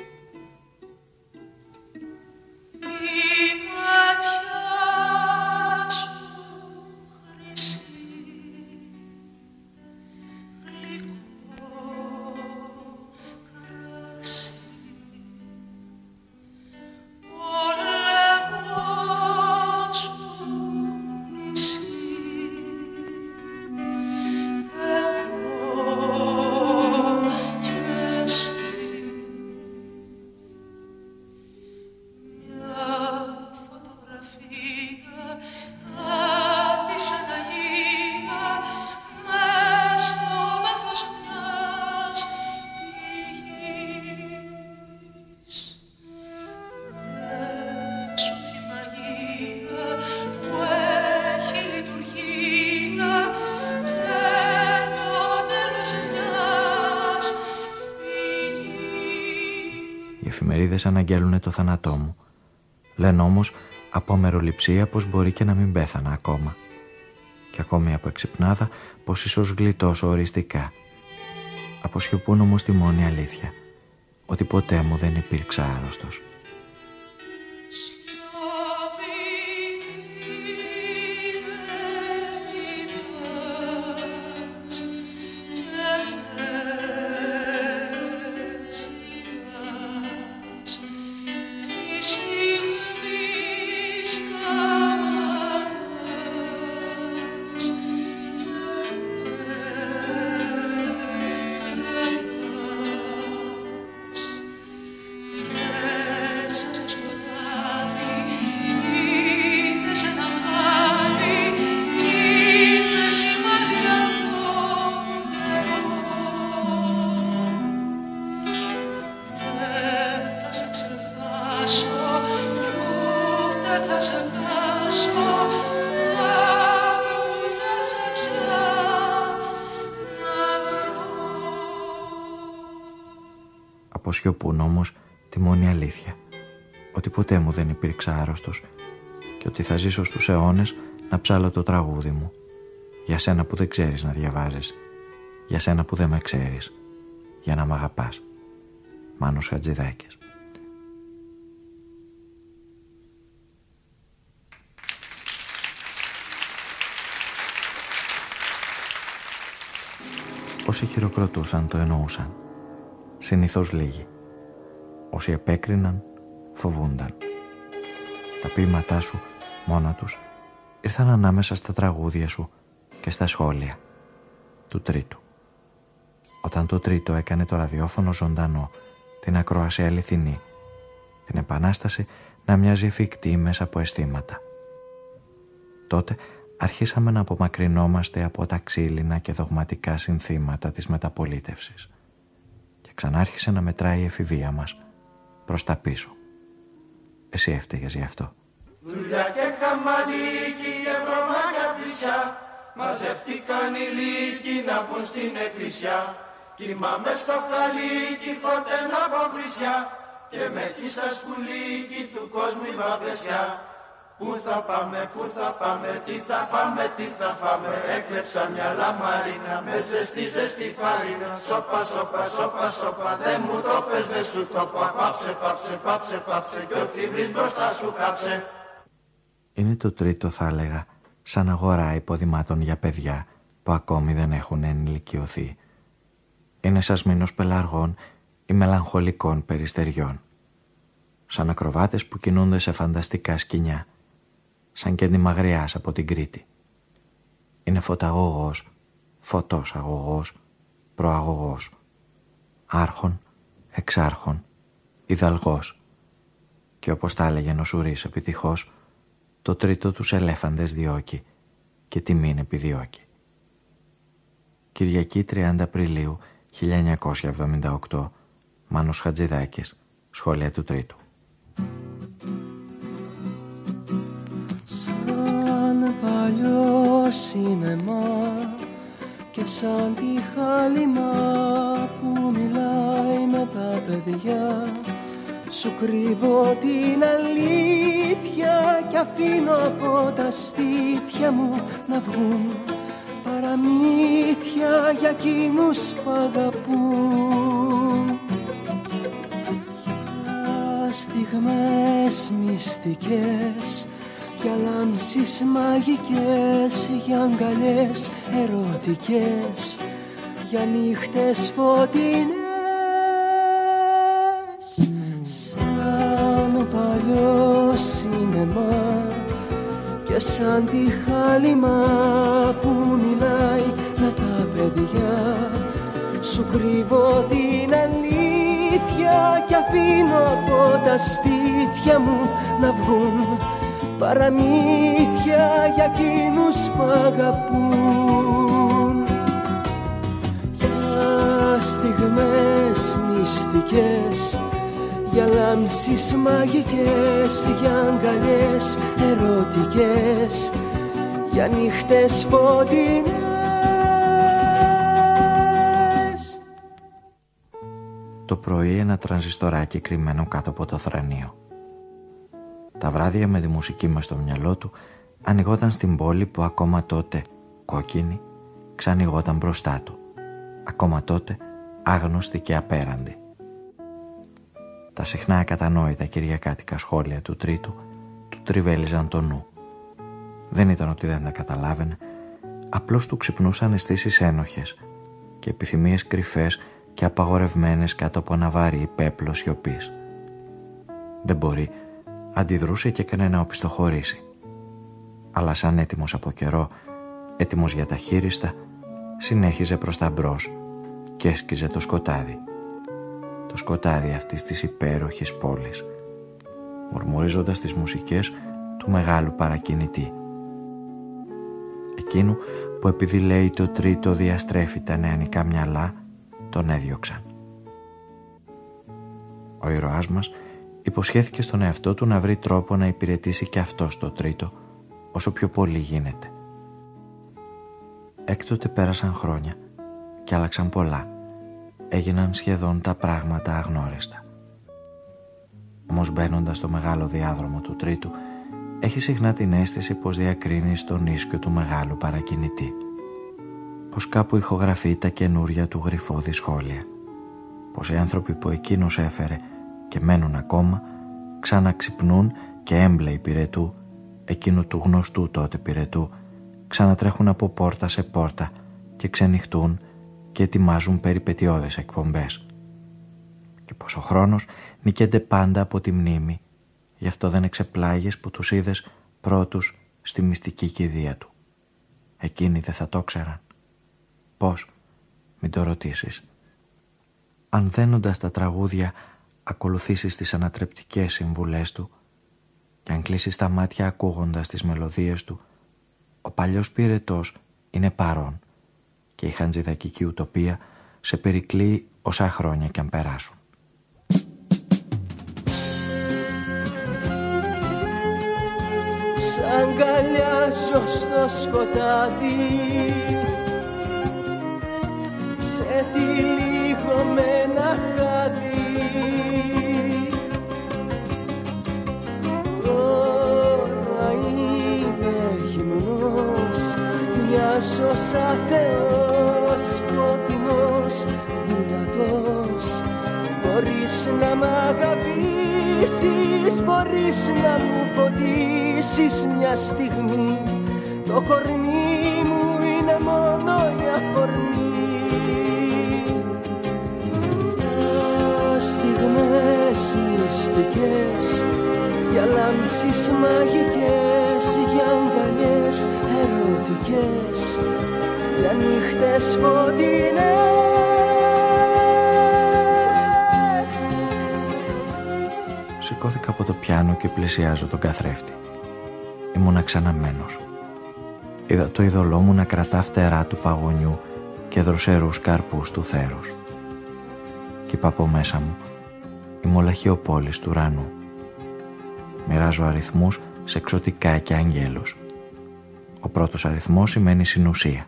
Εφημερίδες αναγγέλουν το θάνατό μου. Λένε όμως από αμεροληψία πως μπορεί και να μην πέθανα ακόμα. Και ακόμη από εξυπνάδα πως ίσως γλιτώσω οριστικά. Αποσιωπούν όμως τη μόνη αλήθεια. Ότι ποτέ μου δεν υπήρξα άρρωστος. Ποτέ μου δεν υπήρξα άρρωστος και ότι θα ζήσω στους αιώνες να ψάλω το τραγούδι μου. Για σένα που δεν ξέρεις να διαβάζεις. Για σένα που δεν με ξέρεις. Για να μ' αγαπάς. Μάνος Χατζηδάκης. Όσοι χειροκροτούσαν το εννοούσαν συνήθως λίγοι. Όσοι επέκριναν, φοβούνταν. Τα ποίηματά σου, μόνα τους, ήρθαν ανάμεσα στα τραγούδια σου και στα σχόλια του τρίτου. Όταν το τρίτο έκανε το ραδιόφωνο ζωντανό, την ακρόαση αληθινή, την επανάσταση να μοιάζει εφικτή μέσα από αισθήματα. Τότε αρχίσαμε να απομακρυνόμαστε από τα ξύλινα και δογματικά συνθήματα της μεταπολίτευσης ξανάρχισε να μετράει η εφηβεία μας προς τα πίσω. Εσύ έφταιγες γι' αυτό. Δουλειά και χαμαλίκι και βρωμάκια πλησιά. Μαζευτήκαν οι λύκοι να μπουν στην εκκλησιά. Κοιμάμαι στο χαλίκι χορτένα από βρυσιά Και με χίσα σκουλίκι του κόσμου η βαπεσιά Πού θα πάμε, πού θα πάμε, τι θα φάμε, τι θα φάμε. Έκλεψα μια λαμαρίνα με ζεστή ζεστή φάρινα Σόπα, σόπα, σόπα, σόπα, δεν μου το πες, δεν σου το πω. Πάψε, πάψε, πάψε, πάψε κι ό,τι βρεις μπροστά σου κάψε Είναι το τρίτο θα έλεγα σαν αγορά υποδημάτων για παιδιά που ακόμη δεν έχουν ενηλικιωθεί. Είναι σαν μήνος πελαργών ή μελαγχολικών περιστεριών. Σαν ακροβάτες που κινούνται σε φανταστικά σκηνιά σαν και μαγριάς από την Κρήτη. Είναι φωταγωγός, φωτός αγωγός, προαγωγός, άρχον, εξάρχον, ιδαλγός. Και όπως τα έλεγε νοσουρής επιτυχώς, το τρίτο τους ελέφαντες διώκει και τιμήν επιδιώκει. Κυριακή 30 Απριλίου 1978 Μάνος Χατζηδάκης Σχόλια του Τρίτου παλιός σινεμά και σαν τη χάλιμα που μιλάει με τα παιδιά. Σου κρύβω την αλήθεια και αφήνω από τα στήθια μου να βγουν παραμύθια για εκείνους που αγαπούν. Για στιγμές μυστικές για λάμψεις μαγικές, για αγκαλιές ερωτικές, για νύχτες φωτεινές. Σαν παλιός σινεμά και σαν τη χάλιμα που μιλάει με τα παιδιά σου κρύβω την αλήθεια και αφήνω από τα στήθια μου να βγουν παραμύθια για εκείνους που αγαπούν για στιγμές μυστικές για λάμψεις μαγικές για αγκαλιές ερωτικές για νύχτες φωτεινές το πρωί ένα τρανζιστοράκι κρυμμένο κάτω από το θρανίο. Τα βράδια με τη μουσική μας στο μυαλό του ανοιγόταν στην πόλη που ακόμα τότε, κόκκινη, ξανοιγόταν μπροστά του. Ακόμα τότε άγνωστη και απέραντη. Τα συχνά ακατανόητα κυριακάτικα σχόλια του τρίτου του τριβέλιζαν το νου. Δεν ήταν ότι δεν τα καταλάβαινε, απλώς του ξυπνούσαν αισθήσεις ένοχες και επιθυμίες κρυφές και απαγορευμένες κάτω από ένα βαρύ πέπλο σιωπής. Δεν μπορεί, αντιδρούσε και έκανε να οπισθοχωρήσει. Αλλά σαν έτοιμος από καιρό, έτοιμος για τα χείριστα, συνέχιζε προς τα μπρος και έσκιζε το σκοτάδι. Το σκοτάδι αυτής της υπέροχης πόλης, μουρμουρίζοντας τις μουσικές του μεγάλου παρακινητή. Εκείνου που επειδή λέει το τρίτο διαστρέφει τα νεανικά μυαλά, τον έδιωξαν. Ο ηρωάς μας υποσχέθηκε στον εαυτό του να βρει τρόπο να υπηρετήσει και αυτός το τρίτο, όσο πιο πολύ γίνεται. Έκτοτε πέρασαν χρόνια και άλλαξαν πολλά. Έγιναν σχεδόν τα πράγματα αγνώριστα. Όμως μπαίνοντας στο μεγάλο διάδρομο του τρίτου, έχει συχνά την αίσθηση πως διακρίνει στον ίσκιο του μεγάλου παρακινητή. Πως κάπου ηχογραφεί τα καινούρια του γρυφώδη σχόλια. Πως οι άνθρωποι που εκείνος έφερε και μένουν ακόμα ξαναξυπνούν και έμπλεοι πυρετού εκείνου του γνωστού τότε πυρετού ξανατρέχουν από πόρτα σε πόρτα και ξενυχτούν και ετοιμάζουν περιπετειώδες εκπομπές. Και πως ο χρόνος νικένται πάντα από τη μνήμη γι' αυτό δεν εξεπλάγεις που τους είδες πρώτους στη μυστική κηδεία του. Εκείνοι δεν θα το ξέραν. Πώς, μην το ρωτήσεις. Αν δένοντας τα τραγούδια ακολουθήσεις τις ανατρεπτικές συμβουλές του και αν κλείσεις τα μάτια ακούγοντας τις μελωδίες του, ο παλιός πυρετός είναι παρόν και η χαντζηδακική ουτοπία σε περικλεί όσα χρόνια κι αν περάσουν. Σ' αγκαλιάζω στο σκοτάδι Σε τυλίγω με ένα Μοιάζω σαν Θεός Φωτεινός, δυνατός. Μπορείς να μ' αγαπήσεις Μπορείς να μου φωτίσεις μια στιγμή. Το κορμί μου είναι μόνο η αφορμή. Στιγμές μυστικές Για λάμψεις μαγικές Για αγκαλιές ερωτικές Για νύχτες φωτεινές Σηκώθηκα από το πιάνο και πλησιάζω τον καθρέφτη. Ήμουν ξαναμένος. Είδα το ειδωλό μου να κρατά φτερά του παγωνιού και δροσερούς καρπούς του θέρους. Κι είπα από μέσα μου η μολαχιοπόλης του ουρανού. Μοιράζω αριθμούς σε εξωτικά και αγγέλους. Ο πρώτος αριθμός σημαίνει συνουσία.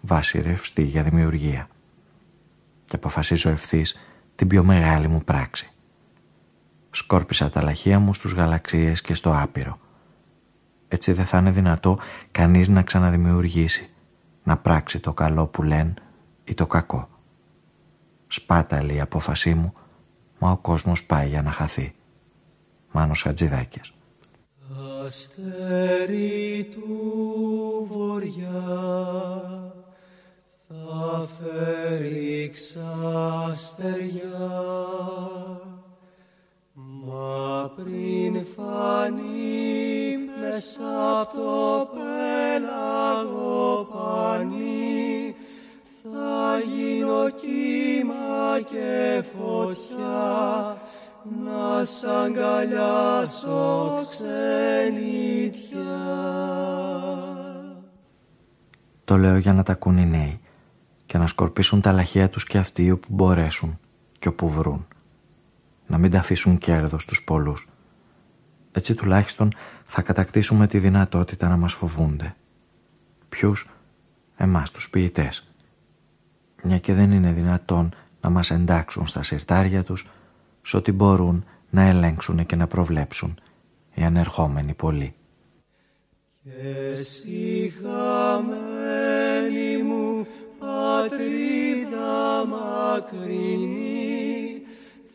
Βάση ρευστή για δημιουργία. Και αποφασίζω ευθύς την πιο μεγάλη μου πράξη. Σκόρπισα τα λαχεία μου στους γαλαξίες και στο άπειρο. Έτσι δεν θα είναι δυνατό κανείς να ξαναδημιουργήσει, να πράξει το καλό που λένε ή το κακό. Σπάταλη η απόφασή μου, μα ο κόσμος πάει για να χαθεί. Μάνος Χατζηδάκης. Αστέρι του βοριά θα φέρει ξαστεριά. Μα πριν φανεί μέσα από το πέλαγο πανί θα γίνω κύμα και φωτιά να σ' αγκαλιάσω ξενιτιά. Το λέω για να τα ακούν οι νέοι και να σκορπίσουν τα λαχεία τους και αυτοί όπου μπορέσουν και όπου βρουν να μην τα αφήσουν κέρδος στους πολλούς. Έτσι τουλάχιστον θα κατακτήσουμε τη δυνατότητα να μας φοβούνται. Ποιους; Εμάς τους ποιητές. Μια και δεν είναι δυνατόν να μας εντάξουν στα συρτάρια τους σ' ό,τι μπορούν να ελέγξουν και να προβλέψουν οι ανερχόμενοι πολλοί. Και εσύ χαμένη μου πατρίδα μακρινή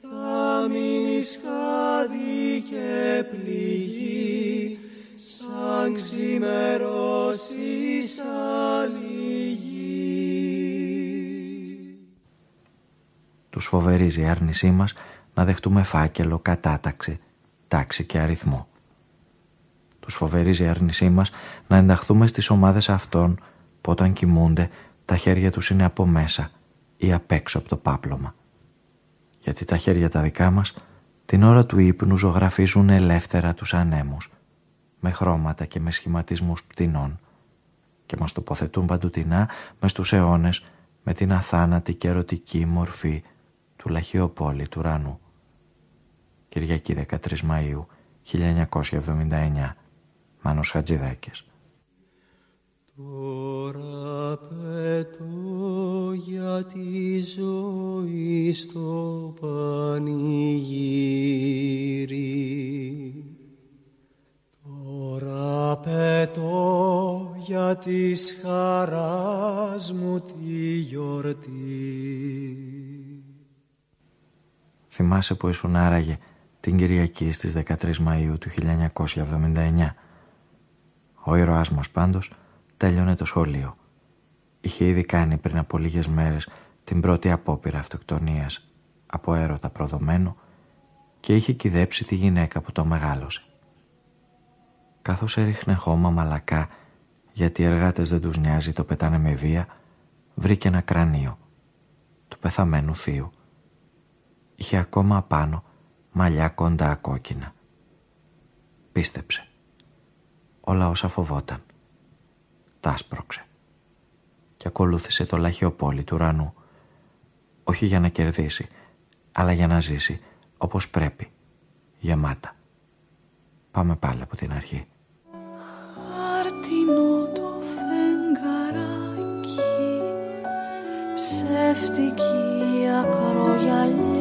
θα μείνεις χάδι και πληγή σαν ξημερώσεις άλλη γη. Τους φοβερίζει η άρνησή μας να δεχτούμε φάκελο, κατάταξη, τάξη και αριθμό. Τους φοβερίζει η άρνησή μας να ενταχθούμε στις ομάδες αυτών που όταν κοιμούνται τα χέρια τους είναι από μέσα ή απ' έξω από το πάπλωμα. Γιατί τα χέρια τα δικά μας την ώρα του ύπνου ζωγραφίζουν ελεύθερα τους ανέμους με χρώματα και με σχηματισμούς πτηνών και μας τοποθετούν παντοτινά μες στους αιώνες με την αθάνατη και ερωτική μορφή του λαχιοπόλη ουρανού. Κυριακή 13 Μαΐου 1979 Μάνος Χατζηδάκης. Τώρα πετώ για τη ζωή στο πανηγύρι. Τώρα πετώ για της χαράς μου τη γιορτή. Θυμάσαι που ήσουν άραγε την Κυριακή στις 13 Μαΐου του 1979. Ο ήρωάς μας πάντως τέλειωνε το σχολείο. Είχε ήδη κάνει πριν από λίγες μέρες την πρώτη απόπειρα αυτοκτονίας από έρωτα προδομένο και είχε κυδέψει τη γυναίκα που το μεγάλωσε. Καθώς έριχνε χώμα μαλακά γιατί οι εργάτες δεν τους νοιάζει το πετάνε με βία, βρήκε ένα κρανίο του πεθαμένου θείου. Είχε ακόμα απάνω μαλλιά κοντά κόκκινα. Πίστεψε. Όλα όσα φοβόταν. Τάσπρωξε. Και ακολούθησε το λαχιοπόλι του ουρανού. Όχι για να κερδίσει, αλλά για να ζήσει όπως πρέπει. Γεμάτα. Πάμε πάλι από την αρχή. Χάρτινο το φεγγαράκι Ψεύτικη ακρογιαλιά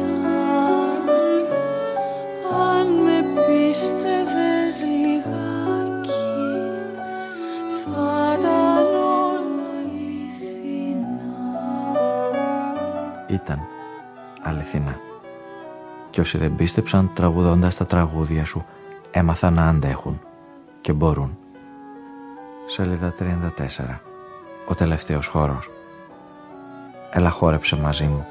ήταν όλα αληθινά. Ήταν αληθινά. Και όσοι δεν πίστεψαν τραγουδώντας τα τραγούδια σου έμαθαν να αντέχουν και μπορούν. Σελίδα 34 Ο τελευταίος χώρος. Έλα χόρεψε μαζί μου.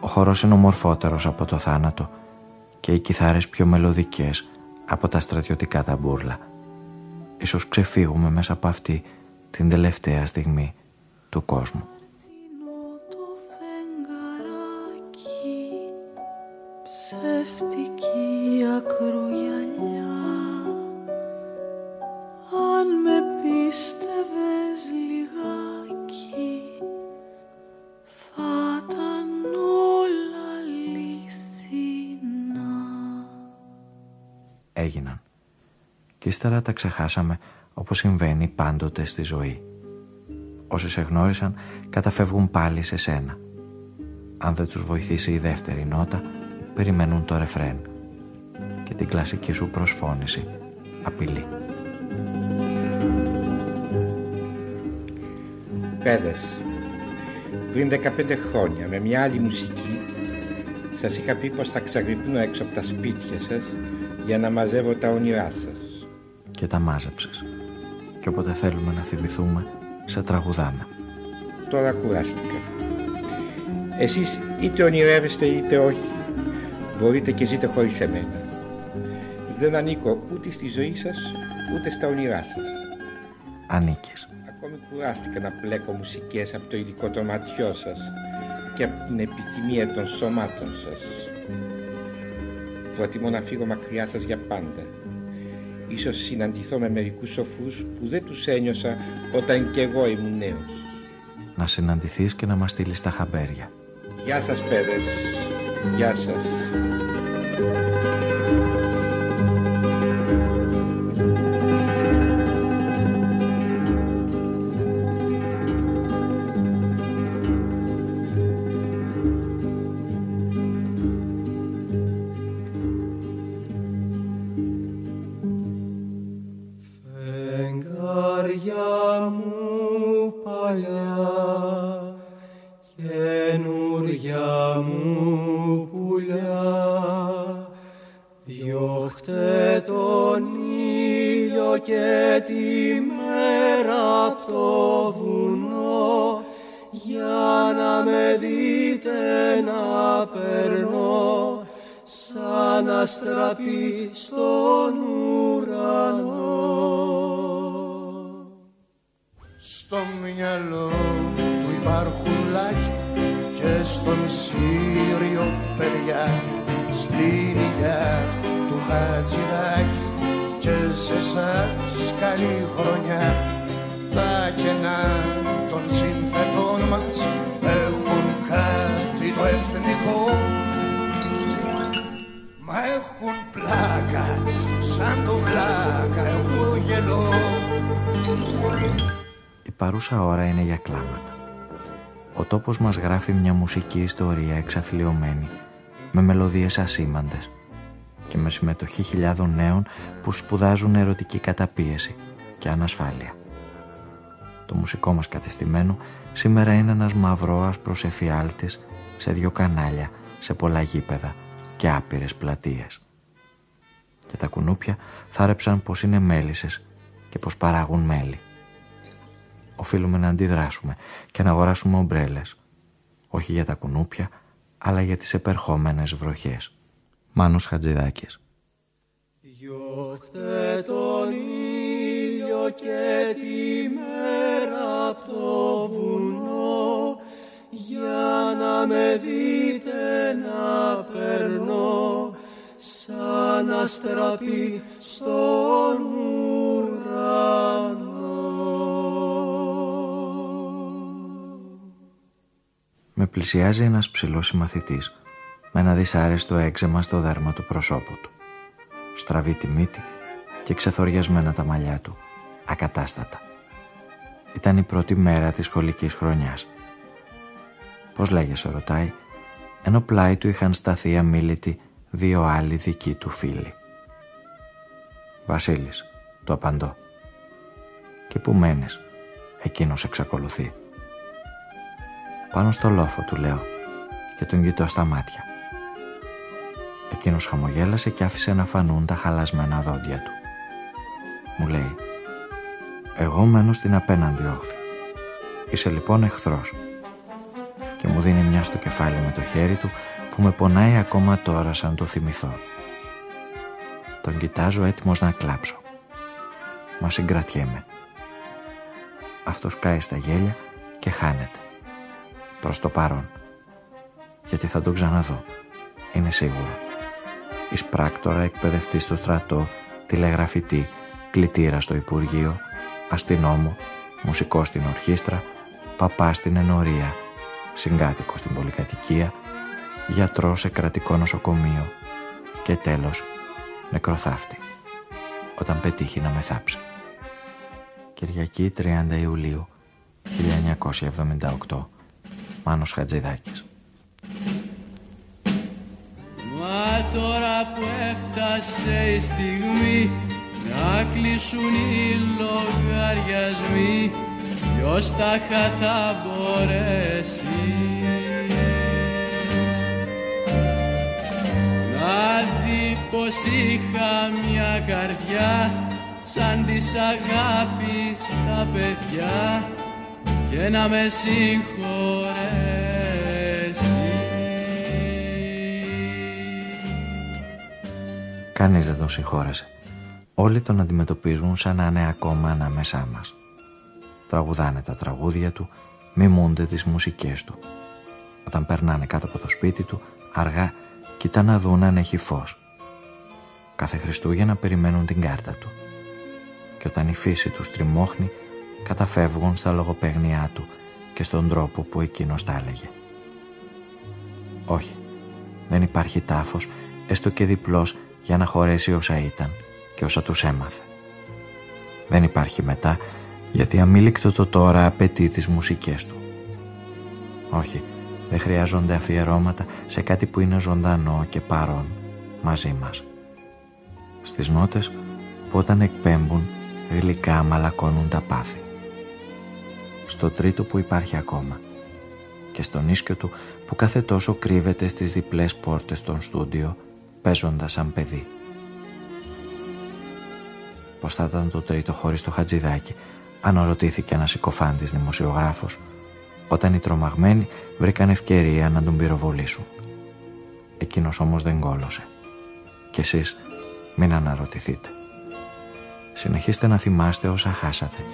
Ο χορός είναι ομορφότερος από το θάνατο και οι κιθάρες πιο μελωδικές από τα στρατιωτικά ταμπούρλα. Ίσως ξεφύγουμε μέσα από αυτή την τελευταία στιγμή του κόσμου. Ψεύτικη ακρογιαλιά ύστερα τα ξεχάσαμε όπως συμβαίνει πάντοτε στη ζωή. Όσοι σε γνώρισαν καταφεύγουν πάλι σε σένα. Αν δεν τους βοηθήσει η δεύτερη νότα, περιμένουν το ρεφρέν και την κλασική σου προσφώνηση απειλή. Παιδες, πριν 15 χρόνια με μια άλλη μουσική σας είχα πει πως θα ξαγρυπνώ έξω από τα σπίτια σας για να μαζεύω τα όνειρά σας. Και τα μάζεψες. Και όποτε θέλουμε να θυμηθούμε, σε τραγουδάμε. Τώρα κουράστηκα. Εσείς είτε ονειρεύεστε είτε όχι, μπορείτε και ζείτε χωρίς εμένα. Δεν ανήκω ούτε στη ζωή σας, ούτε στα όνειρά σας. Ανήκεις. Ακόμη κουράστηκα να πλέκω μουσικές από το υλικό των ματιών σας και από την επιθυμία των σωμάτων σας. Προτιμώ να φύγω μακριά σας για πάντα. Ίσως συναντηθώ με μερικούς σοφούς που δεν τους ένιωσα όταν κι εγώ ήμουν νέος. Να συναντηθείς και να μας στείλεις τα χαμπέρια. Γεια σας παιδες. Γεια σας. Ο τόπος μας γράφει μια μουσική ιστορία εξαθλειωμένη με μελωδίες ασήμαντες και με συμμετοχή χιλιάδων νέων που σπουδάζουν ερωτική καταπίεση και ανασφάλεια. Το μουσικό μας κατεστημένο σήμερα είναι ένας μαυρόασπρος εφιάλτης σε δυο κανάλια, σε πολλά γήπεδα και άπειρες πλατείες. Και τα κουνούπια θάρεψαν πως είναι μέλισσες και πως παράγουν μέλι. Οφείλουμε να αντιδράσουμε και να αγοράσουμε ομπρέλες, όχι για τα κουνούπια, αλλά για τις επερχόμενες βροχές. Μάνος Χατζηδάκης Διώχτε τον ήλιο και τη μέρα από το βουνό για να με δείτε να περνώ σαν αστραπή στον ουρανό. Πλησιάζει ένας ψηλός συμμαθητής με ένα δυσάρεστο έξεμα στο δέρμα του προσώπου του. Στραβεί τη μύτη και ξεθοριασμένα τα μαλλιά του, ακατάστατα. Ήταν η πρώτη μέρα της σχολικής χρονιάς. Πώς λέγεσαι, ρωτάει, ενώ πλάι του είχαν σταθεί αμήλυτοι δύο άλλοι δικοί του φίλοι. Βασίλης, το απαντώ. Και πού μένεις, εκείνος εξακολουθεί. Πάνω στο λόφο του λέω και τον κοιτώ στα μάτια. Εκείνος χαμογέλασε και άφησε να φανούν τα χαλασμένα δόντια του. Μου λέει «Εγώ μένω στην απέναντι όχθη. Είσαι λοιπόν εχθρός». Και μου δίνει μια στο κεφάλι με το χέρι του που με πονάει ακόμα τώρα σαν το θυμηθώ. Τον κοιτάζω έτοιμος να κλάψω. Μα συγκρατιέμαι. Αυτός κάει στα γέλια και χάνεται. Προς το παρόν. Γιατί θα τον ξαναδώ. Είναι σίγουρο εισπράκτορα εκπαιδευτής στο στρατό, τηλεγραφητή, κλητήρα στο Υπουργείο, αστυνόμο, μουσικός στην ορχήστρα, παπά στην ενορία, συγκάτοικος στην πολυκατοικία, γιατρός σε κρατικό νοσοκομείο και τέλος νεκροθάφτη, όταν πετύχει να μεθάψει. Κυριακή 30 Ιουλίου 1978 Μάνος Χατζηδάκης. Μα τώρα που έφτασε η στιγμή να κλείσουν οι λογαριασμοί ποιος τα θα μπορέσει. Να δει πως είχα μια καρδιά σαν της αγάπης τα παιδιά και να με συγχωρέσει Κανείς δεν τον συγχώρεσε. Όλοι τον αντιμετωπίζουν σαν να είναι ακόμα ανάμεσά μας. Τραγουδάνε τα τραγούδια του, μιμούνται τις μουσικές του. Όταν περνάνε κάτω από το σπίτι του, αργά κοιτά να δουν αν έχει φως. Κάθε Χριστούγεννα περιμένουν την κάρτα του. Και όταν η φύση τους τριμώχνει, καταφεύγουν στα λογοπαίγνιά του και στον τρόπο που εκείνος τα έλεγε. Όχι, δεν υπάρχει τάφος, έστω και διπλός για να χωρέσει όσα ήταν και όσα τους έμαθε. Δεν υπάρχει μετά γιατί αμήλικτο το τώρα απαιτεί τις μουσικές του. Όχι, δεν χρειάζονται αφιερώματα σε κάτι που είναι ζωντανό και παρόν μαζί μας. Στις νότες που όταν εκπέμπουν γλυκά μαλακώνουν τα πάθη. Στο τρίτο που υπάρχει ακόμα και στον ίσκιο του που κάθε τόσο κρύβεται στις διπλές πόρτες των στούντιο παίζοντας σαν παιδί. Πώς θα ήταν το τρίτο χωρίς το χατζηδάκι αν ρωτήθηκε ένας συκοφάντης δημοσιογράφος όταν οι τρομαγμένοι βρήκαν ευκαιρία να τον πυροβολήσουν. Εκείνος όμως δεν κόλωσε. Κι εσείς μην αναρωτηθείτε. Συνεχίστε να θυμάστε όσα χάσατε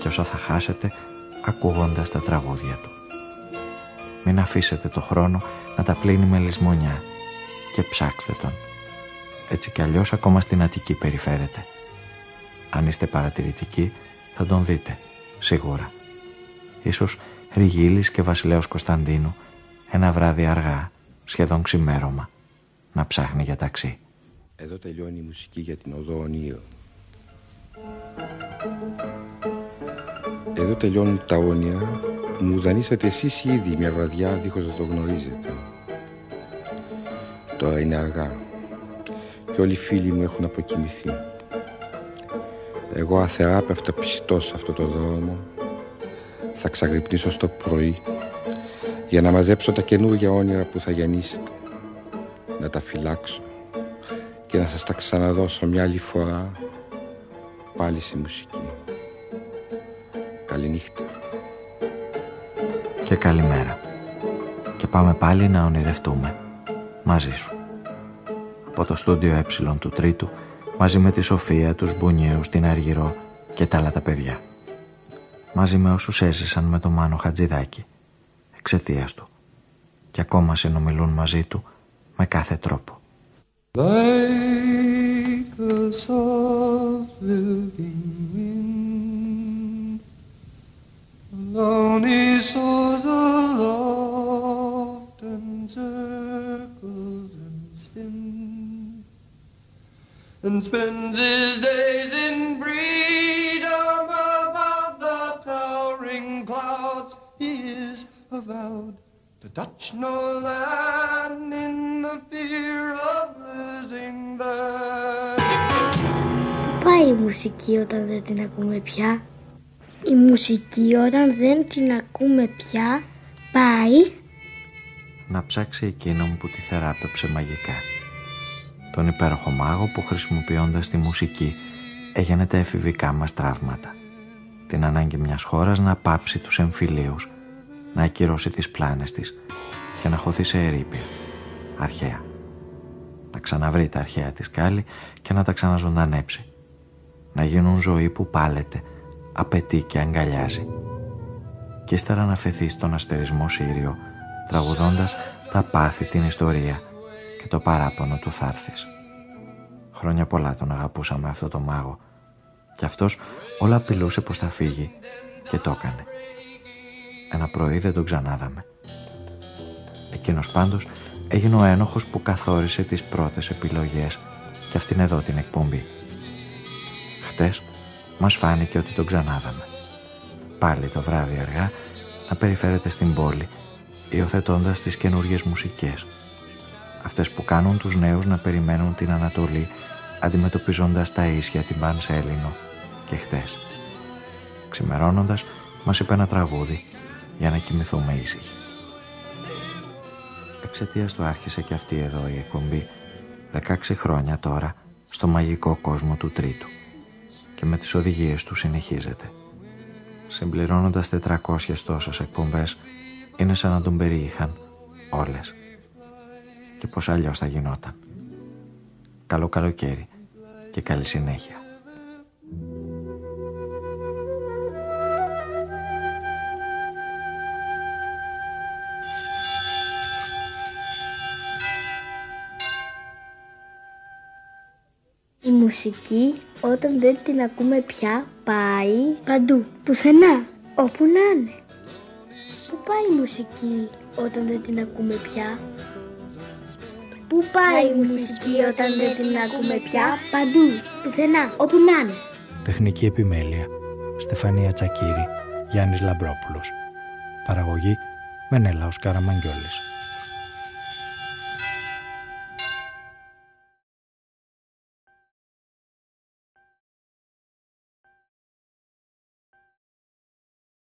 και όσα θα χάσετε ακούγοντας τα τραγούδια του. Μην αφήσετε το χρόνο να τα πλύνει με λησμονιά και ψάξτε τον. Έτσι κι αλλιώς ακόμα στην Αττική περιφέρεται. Αν είστε παρατηρητικοί θα τον δείτε, σίγουρα. Ίσως Ριγίλης και Βασιλέος Κωνσταντίνου ένα βράδυ αργά, σχεδόν ξημέρωμα, να ψάχνει για ταξί. Εδώ τελειώνει η μουσική για την οδό ονείρων. Εδώ τελειώνουν τα όνειρα που μου δανείσατε εσείς ήδη μια βραδιά δίχως να το γνωρίζετε. Τώρα είναι αργά και όλοι οι φίλοι μου έχουν αποκοιμηθεί. Εγώ αθεράπευτα πιστός σε αυτό το δρόμο θα ξαγρυπνήσω στο πρωί για να μαζέψω τα καινούργια όνειρα που θα γεννήσετε να τα φυλάξω και να σας τα ξαναδώσω μια άλλη φορά πάλι σε μουσική. Καληνύχτα. Και καλημέρα. Και πάμε πάλι να ονειρευτούμε. Μαζί σου. Από το στούντιο ε του Τρίτου, μαζί με τη Σοφία, τους Μπουνιέους, την Αργυρό και τα άλλα τα παιδιά. Μαζί με όσους έζησαν με το Μάνο Χατζηδάκη. Εξαιτίας του. Και ακόμα συνομιλούν μαζί του με κάθε τρόπο. Like and spends his days in freedom above the towering clouds. He is avowed to touch no land in the fear of losing them. Πάει η μουσική όταν δεν την ακούμε πια. Η μουσική όταν δεν την ακούμε πια πάει να ψάξει εκείνον που τη θεράπεψε μαγικά. Τον υπέροχο μάγο που χρησιμοποιώντας τη μουσική έγινε τα εφηβικά μας τραύματα. Την ανάγκη μιας χώρας να πάψει τους εμφυλίους, να ακυρώσει τις πλάνες της και να χωθεί σε ερήπια, αρχαία. Να ξαναβρει τα αρχαία της κάλλη και να τα ξαναζωντανέψει. Να γίνουν ζωή που πάλεται, απαιτεί και αγκαλιάζει. Και ύστερα να φεθεί στον αστερισμό Σύριο, τραγουδώντας τα πάθη την ιστορία και το παράπονο του θάρθης. Χρόνια πολλά τον αγαπούσαμε αυτό το μάγο και αυτός όλα απειλούσε πως θα φύγει και το έκανε. Ένα πρωί δεν τον ξανάδαμε. Εκείνος πάντως έγινε ο ένοχος που καθόρισε τις πρώτες επιλογές και αυτήν εδώ την εκπομπή. Χτες μας φάνηκε ότι τον ξανάδαμε. Πάλι το βράδυ αργά να περιφέρεται στην πόλη υιοθετώντας τις καινούργιες μουσικές. Αυτές που κάνουν τους νέους να περιμένουν την Ανατολή αντιμετωπίζοντας τα ίσια την Πανσέλινο και χτες. Ξημερώνοντας μας είπε ένα τραγούδι για να κοιμηθούμε ήσυχοι. Εξαιτίας του άρχισε και αυτή εδώ η εκπομπή 16 χρόνια τώρα στο μαγικό κόσμο του Τρίτου και με τις οδηγίες του συνεχίζεται. Συμπληρώνοντας 400 τόσες εκπομπές είναι σαν να τον περιείχαν όλες. Και πως αλλιώς θα γινόταν. Καλό καλοκαίρι και καλή συνέχεια. Η μουσική όταν δεν την ακούμε πια πάει παντού, πουθενά, όπου να είναι. Πού πάει η μουσική όταν δεν την ακούμε πια; Πού πάει η μουσική όταν δεν την ακούμε πια; Παντού, πουθενά, όπου να είναι. Τεχνική επιμέλεια. Στεφανία Τσακύρη. Γιάννης Λαμπρόπουλος. Παραγωγή Μενέλαος Καραμαγγιόλης.